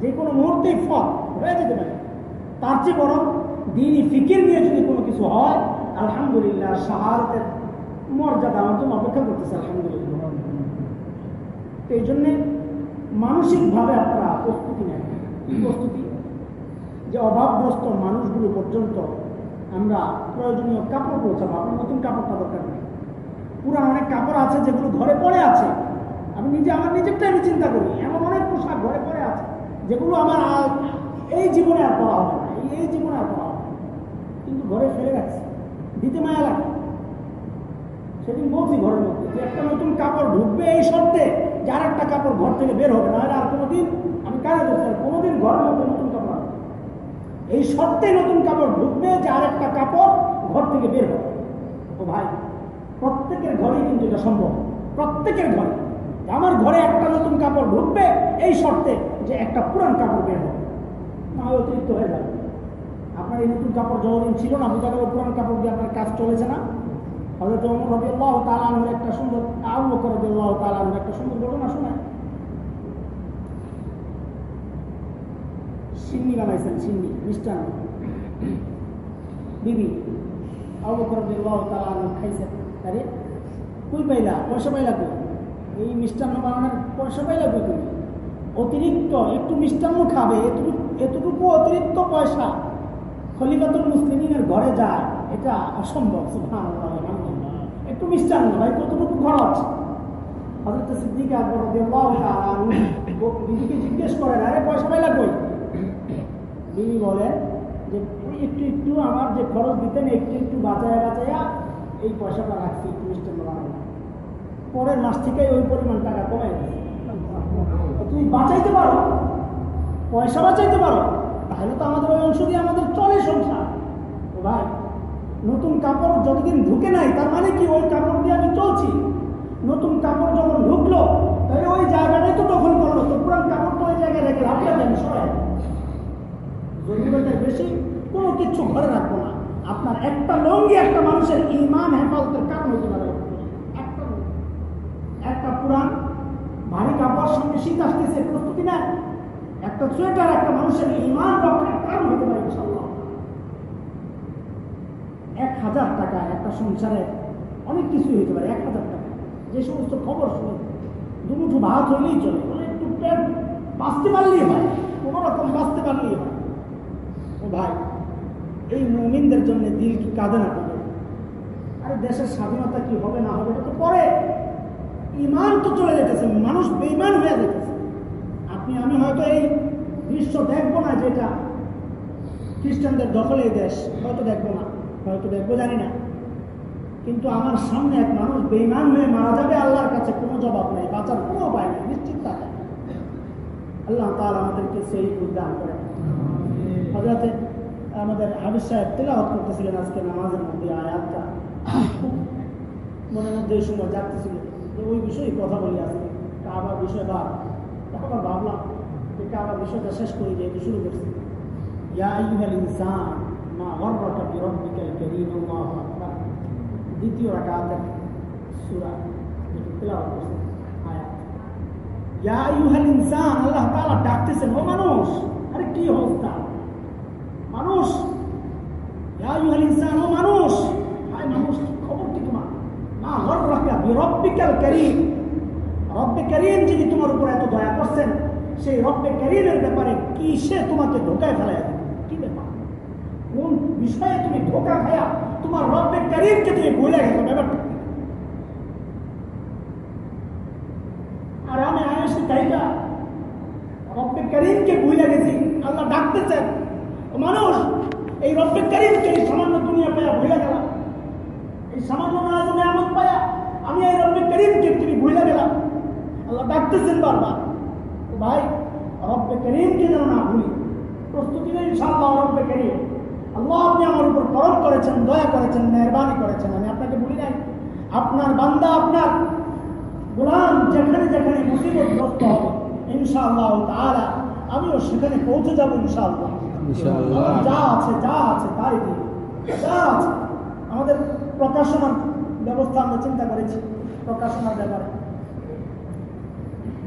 যে কোনো মুহূর্তেই ফল হয়ে যেতে পারে। তার চেয়ে বরং দিনই ফিকির নিয়ে যদি কোনো কিছু হয়, আলহামদুলিল্লাহ শাহারতের মর্যাদা আমার জন্য অপেক্ষা করতেছে, আলহামদুলিল্লাহ। তো এই জন্যে মানসিকভাবে আপনারা প্রস্তুতি নেন। প্রস্তুতি যে অভাবগ্রস্ত মানুষগুলো পর্যন্ত আমরা প্রয়োজনীয় কাপড় পৌঁছাবো আপনার নতুন কাপড়টা দরকার নেই। পুরান অনেক কাপড় আছে যেগুলো ঘরে পড়ে আছে। আমি নিজে, আমার নিজেরটা আমি চিন্তা করি। এমন অনেক পোশাক ঘরে পড়ে আছে যেগুলো আমার এই জীবনে আর পড়া হবে না। এই জীবনে আর পড়া হবে না। কিন্তু ঘরে ফেলে রাখছি। দিতে মায়া লাগে। সেদিন বলছি ঘরের মধ্যে যে একটা নতুন কাপড় ঢুকবে এই শর্তে যে একটা কাপড় ঘর থেকে বের হবে না আর কোনোদিন আমি কারা বলছি কোনোদিন ঘরের মধ্যে নতুন কাপড় আসবে না। এই শর্তে নতুন কাপড় ঢুকবে যে আর একটা কাপড় ঘর থেকে বের হবে। ও ভাই, প্রত্যেকের ঘরেই কিন্তু এটা সম্ভব। প্রত্যেকের ঘরে। আমার ঘরে একটা নতুন কাপড় ঢুকবে, এই শর্তে যে একটা পুরান কাপড় বের হবে। না অতিরিক্ত হয়ে যাবে। আপনার এই নতুন কাপড় যতদিন ছিল না, বোঝা গেল পুরান কাপড় দিয়ে আপনার কাজ চলেছে না। হয়তো অমর রবি আল্লাহ একটা সুন্দর, আবু বকর রবি তালানুর একটা সুন্দর ঘটনা শোনায়। সিন্নি বানাইছেন সিন্নি মিষ্টান্ন বিবি রবি আল্লাহ খাইছেন আরে কই পাইলা পয়সা পাইলা কই এই মিষ্টান্ন বানানোর পয়সা পাইলা কই তুমি অতিরিক্ত একটু মিষ্টান্ন খাবে এতটুকু অতিরিক্ত পয়সা খলিফাতুল মুসলিমিনের ঘরে যায় এটা অসম্ভব একটু মিষ্টান্ন ভাই কতটুকু খরচ হযরত সিদ্দিক আকবর বিবিকে জিজ্ঞেস করেন আরে পয়সা পাইলা কই বিবি বলেন যে একটু একটু আমার যে খরচ দিতেন একটু একটু বাঁচায়, বাঁচায়া এই পয়সাটা রাখছি, একটু মিষ্টান্ন পরের মাস থেকে ওই পরিমাণ টাকা কমাই দিচ্ছি তুমি বাঁচাইতে পারো, পয়সা বাঁচাইতে পারো, তাহলে তো আমাদের ওই অংশ দিয়ে আমাদের চলে সংসার। ভাই, নতুন কাপড় যতদিন ঢুকে নাই, তার মানে কি? ওই কাপড় দিয়ে আমি চলছি। নতুন কাপড় যখন ঢুকলো, তাহলে ওই জায়গাটাই তো দখল করল। তো পুরান কাপড় তো ওই জায়গায় রেখে লাভ যাবে সবাই জরুরতের বেশি কোনো কিছু ঘরে রাখব না। আপনার একটা লঙ্গি একটা মানুষের ইমান হেফাজতের কারণ হতে পারে। একটা একটা পুরান ভারী কাপড় সঙ্গে শীত আসতেছে, প্রস্তুতি নেন। একটা সোয়েটার একটা মানুষের ইমান রক্ষার কারণ হতে পারে এক হাজার টাকা একটা সংসারে অনেক কিছু হতে পারে, এক হাজার টাকা। যে সমস্ত খবর শুনে দুমুঠো ভাত হইলেই চলে। মানে একটু পেট বাঁচতে পারলেই হয়, কোনো রকম বাঁচতে পারলেই হয়। ভাই, এই মুমিনদের জন্য দিল কি কাঁদে না কাঁদে? আরে দেশের স্বাধীনতা কি হবে না হবে, এটা তো পরে। ইমান তো চলে যেতেছে, মানুষ বেইমান হয়ে যেতেছে। আপনি, আমি হয়তো এই দৃশ্য দেখব না যেটা খ্রিস্টানদের দখলে দেশ, হয়তো দেখব না, হয়তো দেখব, জানি না। কিন্তু আমার সামনে এক মানুষ বেইমান হয়ে মারা যাবে, আল্লাহর কাছে কোনো জবাব নেই, বাঁচার কোনো উপায় নেই, নিশ্চিত আল্লাহ তাআলা আমাদেরকে সেই উদ্যান করে হজরতে আমাদের হাবিজ সাহেব তেলাওয়াত করতেছিলেন আজকে নামাজের মধ্যে আয়াতটা মনের মধ্যে এই সময় যাচ্ছিল যে ওই বিষয়ে কথা বলি আজকে। কাবার বিষয় বা আবার ভাবলাম যে কাবার বিষয়টা শেষ করি, যেহেতু শুরু করছি। আল্লাহু ডাকতেছেন, ও মানুষ, আরে কি অবস্থা? মানুষ। ইনসান ও মানুষ। হায় মানুষ, কি খবর কি তোমার? মা গররাকা বিরব্বিকাল কারীম। রব্বে করিম যিনি তোমার উপর এত দয়া করছেন, সেই রব্বে করিমের ব্যাপারে কি সে তোমাকে ধোকায় ফেলাই কি ব্যাপার? কোন বিষয়ে তুমি ধোকা খায়া তোমার রব্বে করিমকে তুমি ভুলে গেছো? ব্যাপারটা আর আমি আয়সি তাইকা, রব্বে করিমকে ভুলে গেছি। আল্লাহ ডাকতেছেন ও মানুষ, এই রব্বে করিমকে এই সামান্য দুনিয়া পায়া ভুলে গেলাম। এই সামান্য নাজ নেয়ামত পায়া আমি এই রব্বে করিমকে তুমি ভুলে গেলাম। আল্লাহ ডাকতেছেন বারবার ভাই রব্বে করিমকে যেন না ভুলি, প্রস্তুতি নেই ইনশাআল্লাহ রব্বে করিম। আল্লাহ আপনি আমার উপর করম করেছেন, দয়া করেছেন, মেহরবানি করেছেন, আমি আপনাকে বলি নাই। আপনার বান্দা, আপনার গোলাম যেখানে যেখানে মুসিবতগ্রস্ত হবে, ইনশাআল্লাহ তাআলা, আমিও সেখানে পৌঁছে যাব ইনশাআল্লাহ। আমাদের প্রকাশনার ব্যবস্থা আমরা চিন্তা করেছি, প্রকাশনার ব্যাপারে।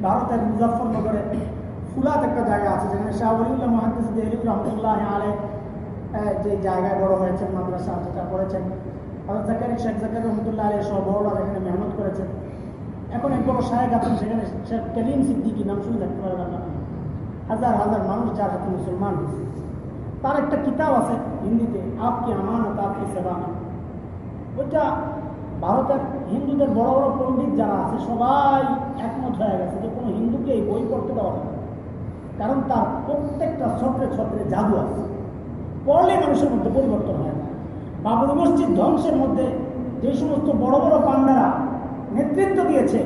ভারতের মুজাফরনগরে ফুলাত একটা জায়গা আছে, যেখানে শাহবলিউল্লাহ মহাদিস রহমতুল্লাহ আলে যে জায়গায় বড় হয়েছেন, মাদ্রাসা যেটা করেছেন। হজরত জাকারি শেখ জাকারি রহমতুল্লাহ আলী সহ বড়রা এখানে মেহনত করেছেন। এখন এক বড় সাহেব আছেন, সেখানে শেখ কলিম সিদ্দিকি, নাম শুনে দেখতে আপনারা। হাজার হাজার মানুষ যার হাতে মুসলমান। তার একটা কিতাব আছে হিন্দিতে আপকি আমানত আপকি সেবা ওইটা ভারতের হিন্দুদের বড় বড় পণ্ডিত যারা আছে সবাই একমত হয়ে গেছে যে কোনো হিন্দুকে এই বই পড়তে দেওয়া হবে না। কারণ তার প্রত্যেকটা ছত্রে ছত্রে জাদু আছে। পড়লে মানুষের মধ্যে পরিবর্তন হয় না। বাবরি মসজিদ ধ্বংসের মধ্যে যে সমস্ত বড় বড় পান্ডারা নেতৃত্ব দিয়েছে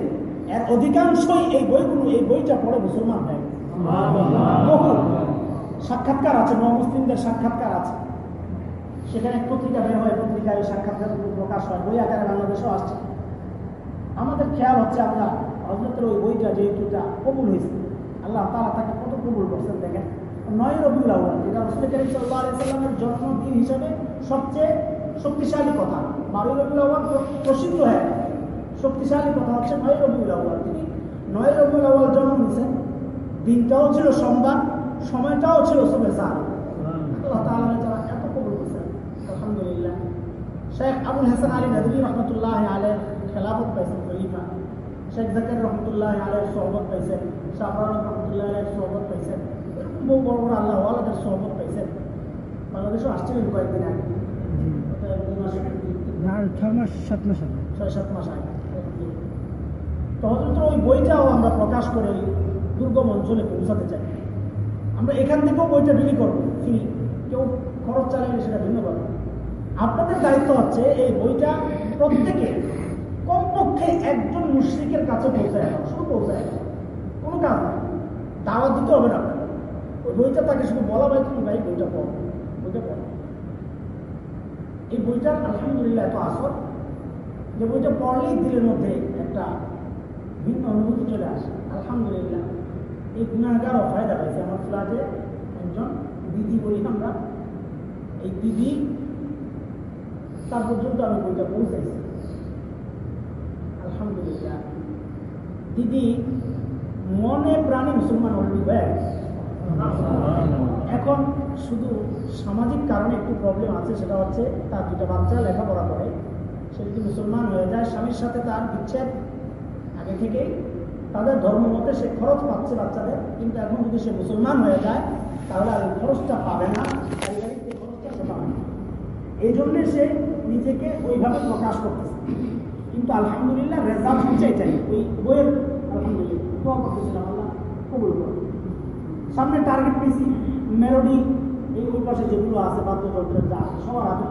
এর অধিকাংশই এই বইগুলো এই বইটা পড়ে মুসলমান হয়ে বহু। সাক্ষাৎকার আছে মুসলিমদের সাক্ষাৎকার আছে। সেখানে পত্রিকা বের হয়, পত্রিকায় ওই সাক্ষাৎকার প্রকাশ হয়, বই আকারে বাংলাদেশেও আসছে। আমাদের খেয়াল হচ্ছে আমরা হজরতের ওই বইটা যেহেতু এটা কবুল হয়েছে, আল্লাহ তারা তাকে কত কবুল করছেন দেখেন। নয় রবিউল আউ্বাল যেটা রসুল করিম সাল্লাহ জন্মদিন হিসাবে সবচেয়ে শক্তিশালী কথা। বারোই রবিউল আউ্বাল প্রসিদ্ধ হয়ে শক্তিশালী কথা হচ্ছে নয় রবিউল আউ্বাল তিনি নয় রবিউল আউ্বাল জন্ম নিয়েছেন। দিনটাও ছিল সোমবার সময়টাও ছিল আল্লাহ তাআলা যারা এত কবুল করছেন। আলহামদুলিল্লাহ। শেখ আবুল হাসান আলী নদী রহমতুল্লাহ আলের খেলাফত পাইছেন খলিফা। শেখ জাকির রহমতুল্লাহ আলের সোহবত পাইছেন শাহরান রহমতুল্লাহ আলের সোহবত পাইছেন। এরকম বহু বড় বড় আল্লাহ আলাদের সোহবত পাইছেন। বাংলাদেশও আসছিলেন কয়েকদিন আগে। মাস ছয় মাস সাত মাস আগে। ছয় সাত মাস আগে। তো ওই বইটাও আমরা প্রকাশ করে দুর্গম অঞ্চলে পৌঁছাতে চাই। আমরা এখান থেকেও বইটা বিলি করব, ফ্রি। কেউ খরচ চালাইলে সেটা ভিন্ন কথা আপনাদের দায়িত্ব হচ্ছে এই বইটা প্রত্যেকে কমপক্ষে একজন মুশ্রিকের কাছে পৌঁছায় দেওয়া, শুধু পৌঁছায় দেওয়া। কোনো কাজ না দাওয়াত দিতে হবে না ওই বইটা তাকে শুধু বলা ভাই তুমি ভাই বইটা পড়ো বইটা পড়ো। এই বইটার আলহামদুলিল্লাহ এত আসর যে বইটা পড়লেই দিলের মধ্যে একটা ভিন্ন অনুভূতি চলে আসে। আলহামদুলিল্লাহ। এই গুণাগারও ফায়দা পাইছে আমার ফ্ল্যাটে একজন দিদি বলি আমরা। এই দিদি, তার পর্যন্ত আমি বইটা পৌঁছাইছি। আলহামদুলিল্লাহ। দিদি, মনে প্রাণে মুসলমান অলরেডি হয়ে। এখন শুধু সামাজিক কারণে একটু প্রবলেম আছে, সেটা হচ্ছে তার দুটা বাচ্চা লেখাপড়া করে। সে যদি মুসলমান হয়ে যায়, স্বামীর সাথে তার বিচ্ছেদ আগে থেকেই তাদের ধর্ম মতে সে খরচ পাচ্ছে বাচ্চাদের। কিন্তু এখন যদি সে মুসলমান হয়ে যায়, তাহলে আর খরচটা পাবে না। খরচটা পাবে না। এই জন্যে সে নিজেকে ওইভাবে প্রকাশ করতেছে। কিন্তু আলহামদুলিল্লাহ রেজাল্ট হচ্ছে এটাই। ওই বইয়ের আলহামদুলিল্লাহ সামনে টার্গেট পেয়েছি মেলোডি এই ওই পাশে যেগুলো আছে, বাদ্যযন্ত্রের যা সবার হাতে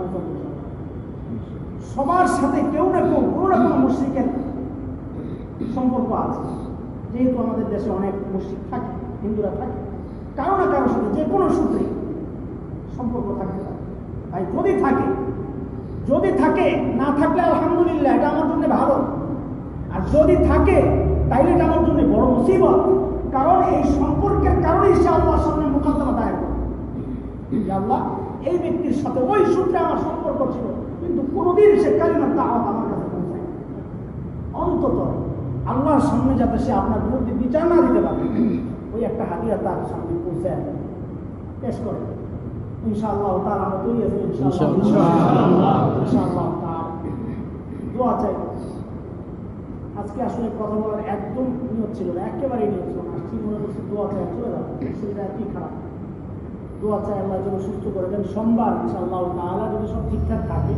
সবার সাথে কেউ না কেউ কোনো না কোনো মুশ্রিকের সম্পর্ক আছে। যেহেতু আমাদের দেশে অনেক মুশ্রিক থাকে, হিন্দুরা থাকে, কারও না কারোর সাথে যে কোনো সূত্রে সম্পর্ক থাকতে পারে। তাই যদি থাকে যদি থাকে, না থাকলে আলহামদুলিল্লাহ এটা আমার জন্য ভালো। আর যদি থাকে, তাইলে এটা আমার জন্য বড় মুসিবত, কারণ এই সম্পর্কের কারণেই সে আল্লাহর সামনে মোকাদ্দমা দায়ের করে। আল্লাহ, এই ব্যক্তির সাথে ওই সূত্রে আমার সম্পর্ক ছিল, কিন্তু কোনোদিন সে কালিমার দাওয়াত আমার কাছে পৌঁছায় অন্তত আল্লাহর সামনে যাতে সে আপনার বিরুদ্ধে বিচার না দিতে পারে। ওই একটা হাতিয়া তার সামনে পৌঁছায় পেশ করে। ইনশাআল্লাহ তার আমরা তৈরি আছি ইনশাআল্লাহ। ইনশাআল্লাহ। ইনশাআল্লাহ তার দোয়া চাই। আজকে আসলে কথা বলার একদম নিয়ত ছিল না একেবারেই নিয়ত ছিল না। আসছি মনে করছি দোয়া চাই চলে যাব সেটা কি খারাপ? দোয়া চাই আল্লাহ যেন সুস্থ করে দেন। সোমবার ইনশাআল্লাহ তাআলা যদি সব ঠিকঠাক থাকে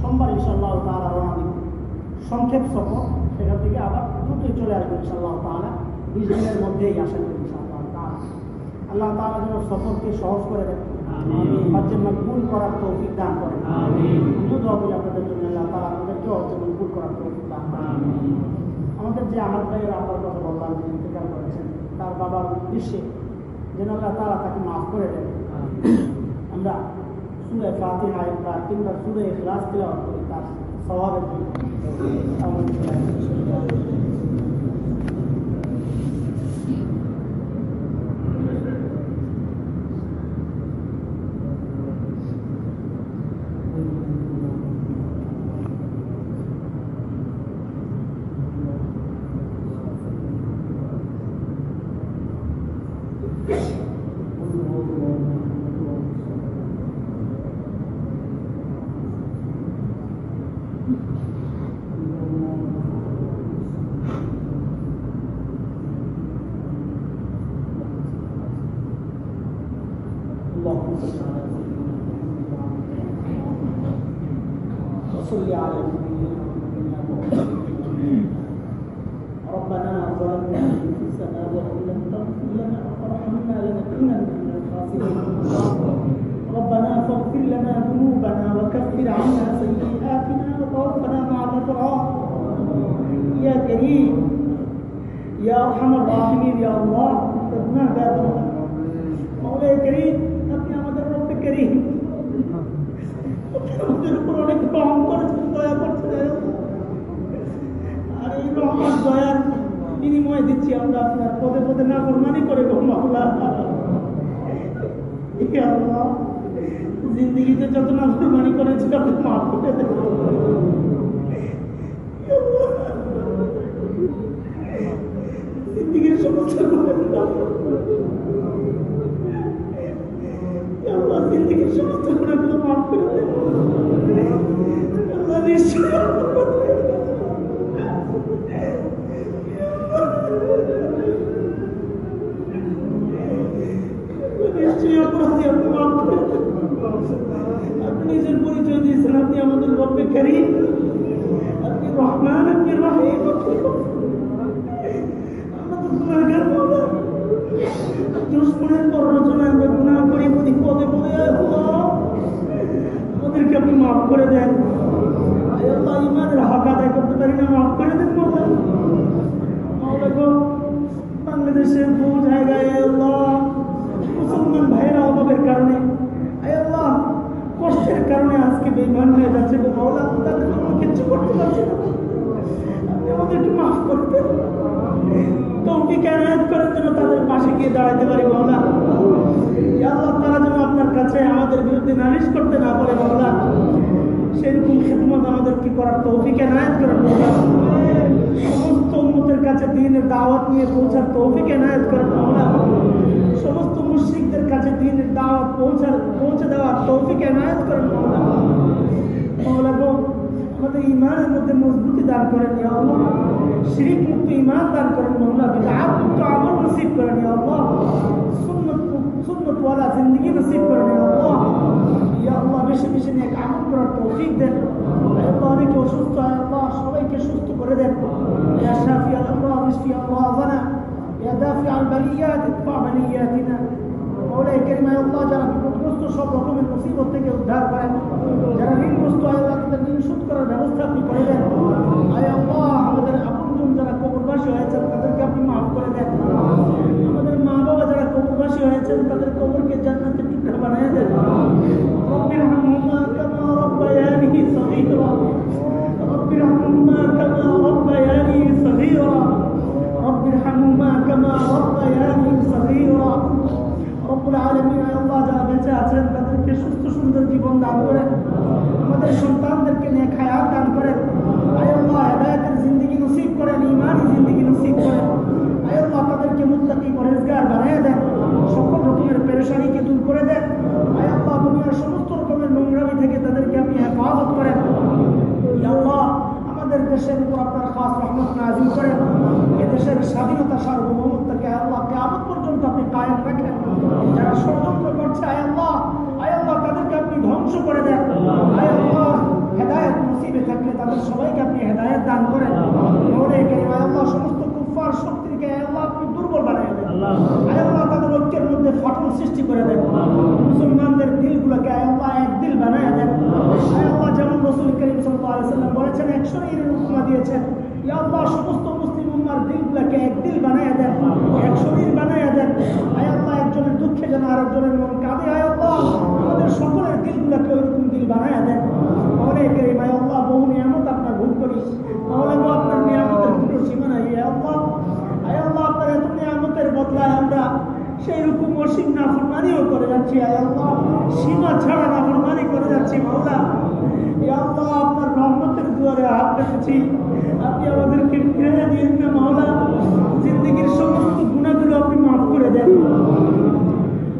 সোমবার ইনশাআল্লাহ তাআলা রওনা সংক্ষেপ সফর সেখান থেকে আবার দ্রুতই চলে আসবে ইনশাআল্লাহ তাআলা। বিশ দিনের মধ্যেই আশা করি ইনশাআল্লাহ তাআলা। আল্লাহ তাআলা যেন সফরকে সহজ করে দেন। হজ্জের মকবুল করার তৌফিক দান করেন। আপনাদের জন্য আল্লাহ তাআলা আপনাদেরকেও হজ্জের মকবুল করার তৌফিক দান করেন। আমাদের যে আমার ভাইয়ের আব্বার কথা বললাম যে ইন্তেকাল করেছেন তার বাবার উদ্দেশ্যে যেন আল্লাহ তারা তাকে মাফ করে দেন। আমরা সুরে ফাতিহা একবার কিংবা সুরে ইখলাস তিলাওয়াত করি তার স্বভাবের জন্য। ông وكفر عنا سيئاتنا وتوفنا مع الابرار يا كريم يا ارحم الراحمين يا الله ربنا بارك মৌলাই করিম আপনি আমাদের রব্বে করিম আপনি আমাদের উপর অনেক রহম করেছেন দয়া করছেন আর এই রহমান দয়ার করেছি আমরা আপনার পদে পদে না কোরবানি করে গো মাওলা ইয়া আল্লাহ জিন্দগিতে যত না কোরবানি করেছি আপনি মাফ করে দেন ইয়া আল্লাহ, জিন্দগির সমস্ত গুনাহগুলো ইয়া আল্লাহ জিন্দগির সমস্ত গুনাহগুলো মাফ করে দেন আল্লাহ নিশ্চয় নিশ্চয়ই অপরাধী আপনি মাফ করে দেন। আপনি নিজের পরিচয় দিয়েছেন আপনি আমাদের রব্বে করিম আপনি রহমান আপনি রহিম আপনি আমরা তো গুনাহগার মাওলা দুশ্মনের প্ররোচনায় আমরা গুনাহ করি প্রতি পদে পদে আল্লাহ আমাদেরকে আপনি মাফ করে দেন আয় আল্লাহ ইমানের হক আদায় করতে পারি না মাফ করে দেন মাওলা মাওলা গো বাংলাদেশের বহু জায়গায় আয় আল্লাহ মুসলমান ভাইয়েরা অভাবের কারণে আয় আল্লাহ কষ্টের কারণে আজকে বেইমান হয়ে যাচ্ছে গো মাওলা তাদের কোনো কিছু করতে পারছি না আপনি আমাদেরকে মাফ করবেন তৌফিক এনায়েত করার জন্য তাদের পাশে দাঁড়াতে পারি মাওলা? আল্লাহ তারা যেন আপনার কাছে আমাদের বিরুদ্ধে নালিশ করতে না পারে মাওলা। সেরকম খেদমত আমাদেরকে করার তৌফিক এনায়েত করার সমস্ত উন্মতের কাছে দিনের দাওয়াত নিয়ে পৌঁছার তৌফিক এনায়েত করার মাওলা। সমস্ত মুশরিকদের কাছে দিনের দাওয়াত পৌঁছার, পৌঁছে দেওয়ার তৌফিক এনায়েত করেন মাওলা। মাওলা গো আমাদের ইমানের মধ্যে মজবুতি দান করেন ইয়া আল্লাহ শিরিক মুক্ত ইমান দান করেন মাওলা বিদআত মুক্ত আমল নসিব করেন ইয়া আল্লাহ সুন্নাত সুন্নাত ওয়ালা জিন্দেগি নসিব করেন ইয়া আল্লাহ ইয়া আল্লাহ বেশি বেশি নেক আমল করার তৌফিক দেন ইয়া আল্লাহ অনেকে অসুস্থ ইয়া আল্লাহ সবাইকে সুস্থ করে দেন ইয়া শাফি আল আমরাদ ইশফি আল্লাহ يا دافع البليات ادفع بلياتنا বলে কেলমায় আল্লাহ যারা বিপদগ্রস্ত, সব রকমের মুসিবত থেকে উদ্ধার করেন যারা ঋণগ্রস্ত হয় আল্লাহ তাদের ঋণ শোধ করার ব্যবস্থা আপনি করে দেন। আয় আল্লাহ, আমাদের আপনজন যারা কবরবাসী হয়েছেন, তাদেরকে আপনি মাফ করে দেন। আমাদের মা বাবা যারা কবরবাসী হয়েছেন, তাদের কবরকে জান্নাতের টুকরা বানিয়ে দেন। দেশের উপর আপনার খাস রহমত নাজিল করেন। এদেশের স্বাধীনতা সার্বভৌমত্বকে আল্লাহ কেমন পর্যন্ত আপনি কায়েম রাখেন। যারা ষড়যন্ত্র করছে, আয় আল্লাহ আয় আল্লাহ, তাদেরকে আপনি ধ্বংস করে দেন। আয় আল্লাহ, হেদায়ত নসিবে থাকলে তাদের সবাইকে আপনি হেদায়ত দান করেন। সমস্ত কুফার শক্তিকে আল্লাহ, আপনি দুর্বল বানিয়ে ঐক্যের মধ্যে ফাটল সৃষ্টি করে দেন মুসলমানদের দিলগুলোকে আল্লাহ এক দিল বানিয়ে দেন। যেমন রসুল করিম সাল্লাম বলেছেন, একশো এর দিয়েছেন। সমস্ত মুসলিম উম্মার দিলগুলোকে এক দিল বানিয়ে দেন। এক শরীর বানিয়ে দেন। আল্লাহ, একজনের দুঃখে যেন আরেকজনের মন কাঁদে। আল্লাহ, আমাদের সকলের দিলগুলোকে ওইরকম দিল বানিয়ে দেন। অনেক করিম, আয় আল্লাহ, বহু নিয়ামত আপনার ভোগ করি তাহলে আপনার নিয়ামতের কোনো সীমা নাই আয় আল্লাহ আয় আল্লাহ আপনার এত বদলায় আমরা সেই রকম অসীম নাফরমানিও করে যাচ্ছি আল্লাহ। সীমা ছাড়া নাফরমানি করে যাচ্ছি, মাওলা। আল্লাহ, আপনার রহমতের দুয়ারে হাত রেখেছি। আপনি আমাদেরকে ফিরে দিয়েন না মাওলা। জিন্দগির সমস্ত গুণাগুলো আপনি মাফ করে দেন।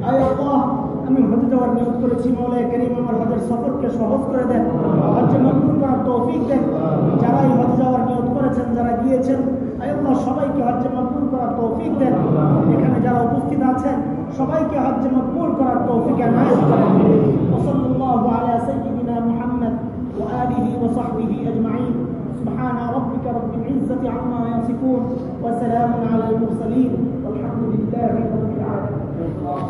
আল্লাহ, আমি হজে যাওয়ার নিয়োগ করেছি মাওলায় করিম আমার হজের সফরকে সহজ করে দেন। হজ্জে মকবুল করার তৌফিক দেন। যারা যারা গিয়েছেন আয় আল্লাহ সবাইকে হজ্জে মকবুল করার তৌফিক দেন এখানে যারা উপস্থিত আছেন সবাইকে হজ্জে মকবুল করার তৌফিক এনায়েত করেন ওসল্লাল্লাহু আলা সাইয়্যিদিনা মুহাম্মদ وآله وصحبه أجمعين سبحان ربك رب العزة عما يصفون وسلام على المرسلين والحمد لله رب العالمين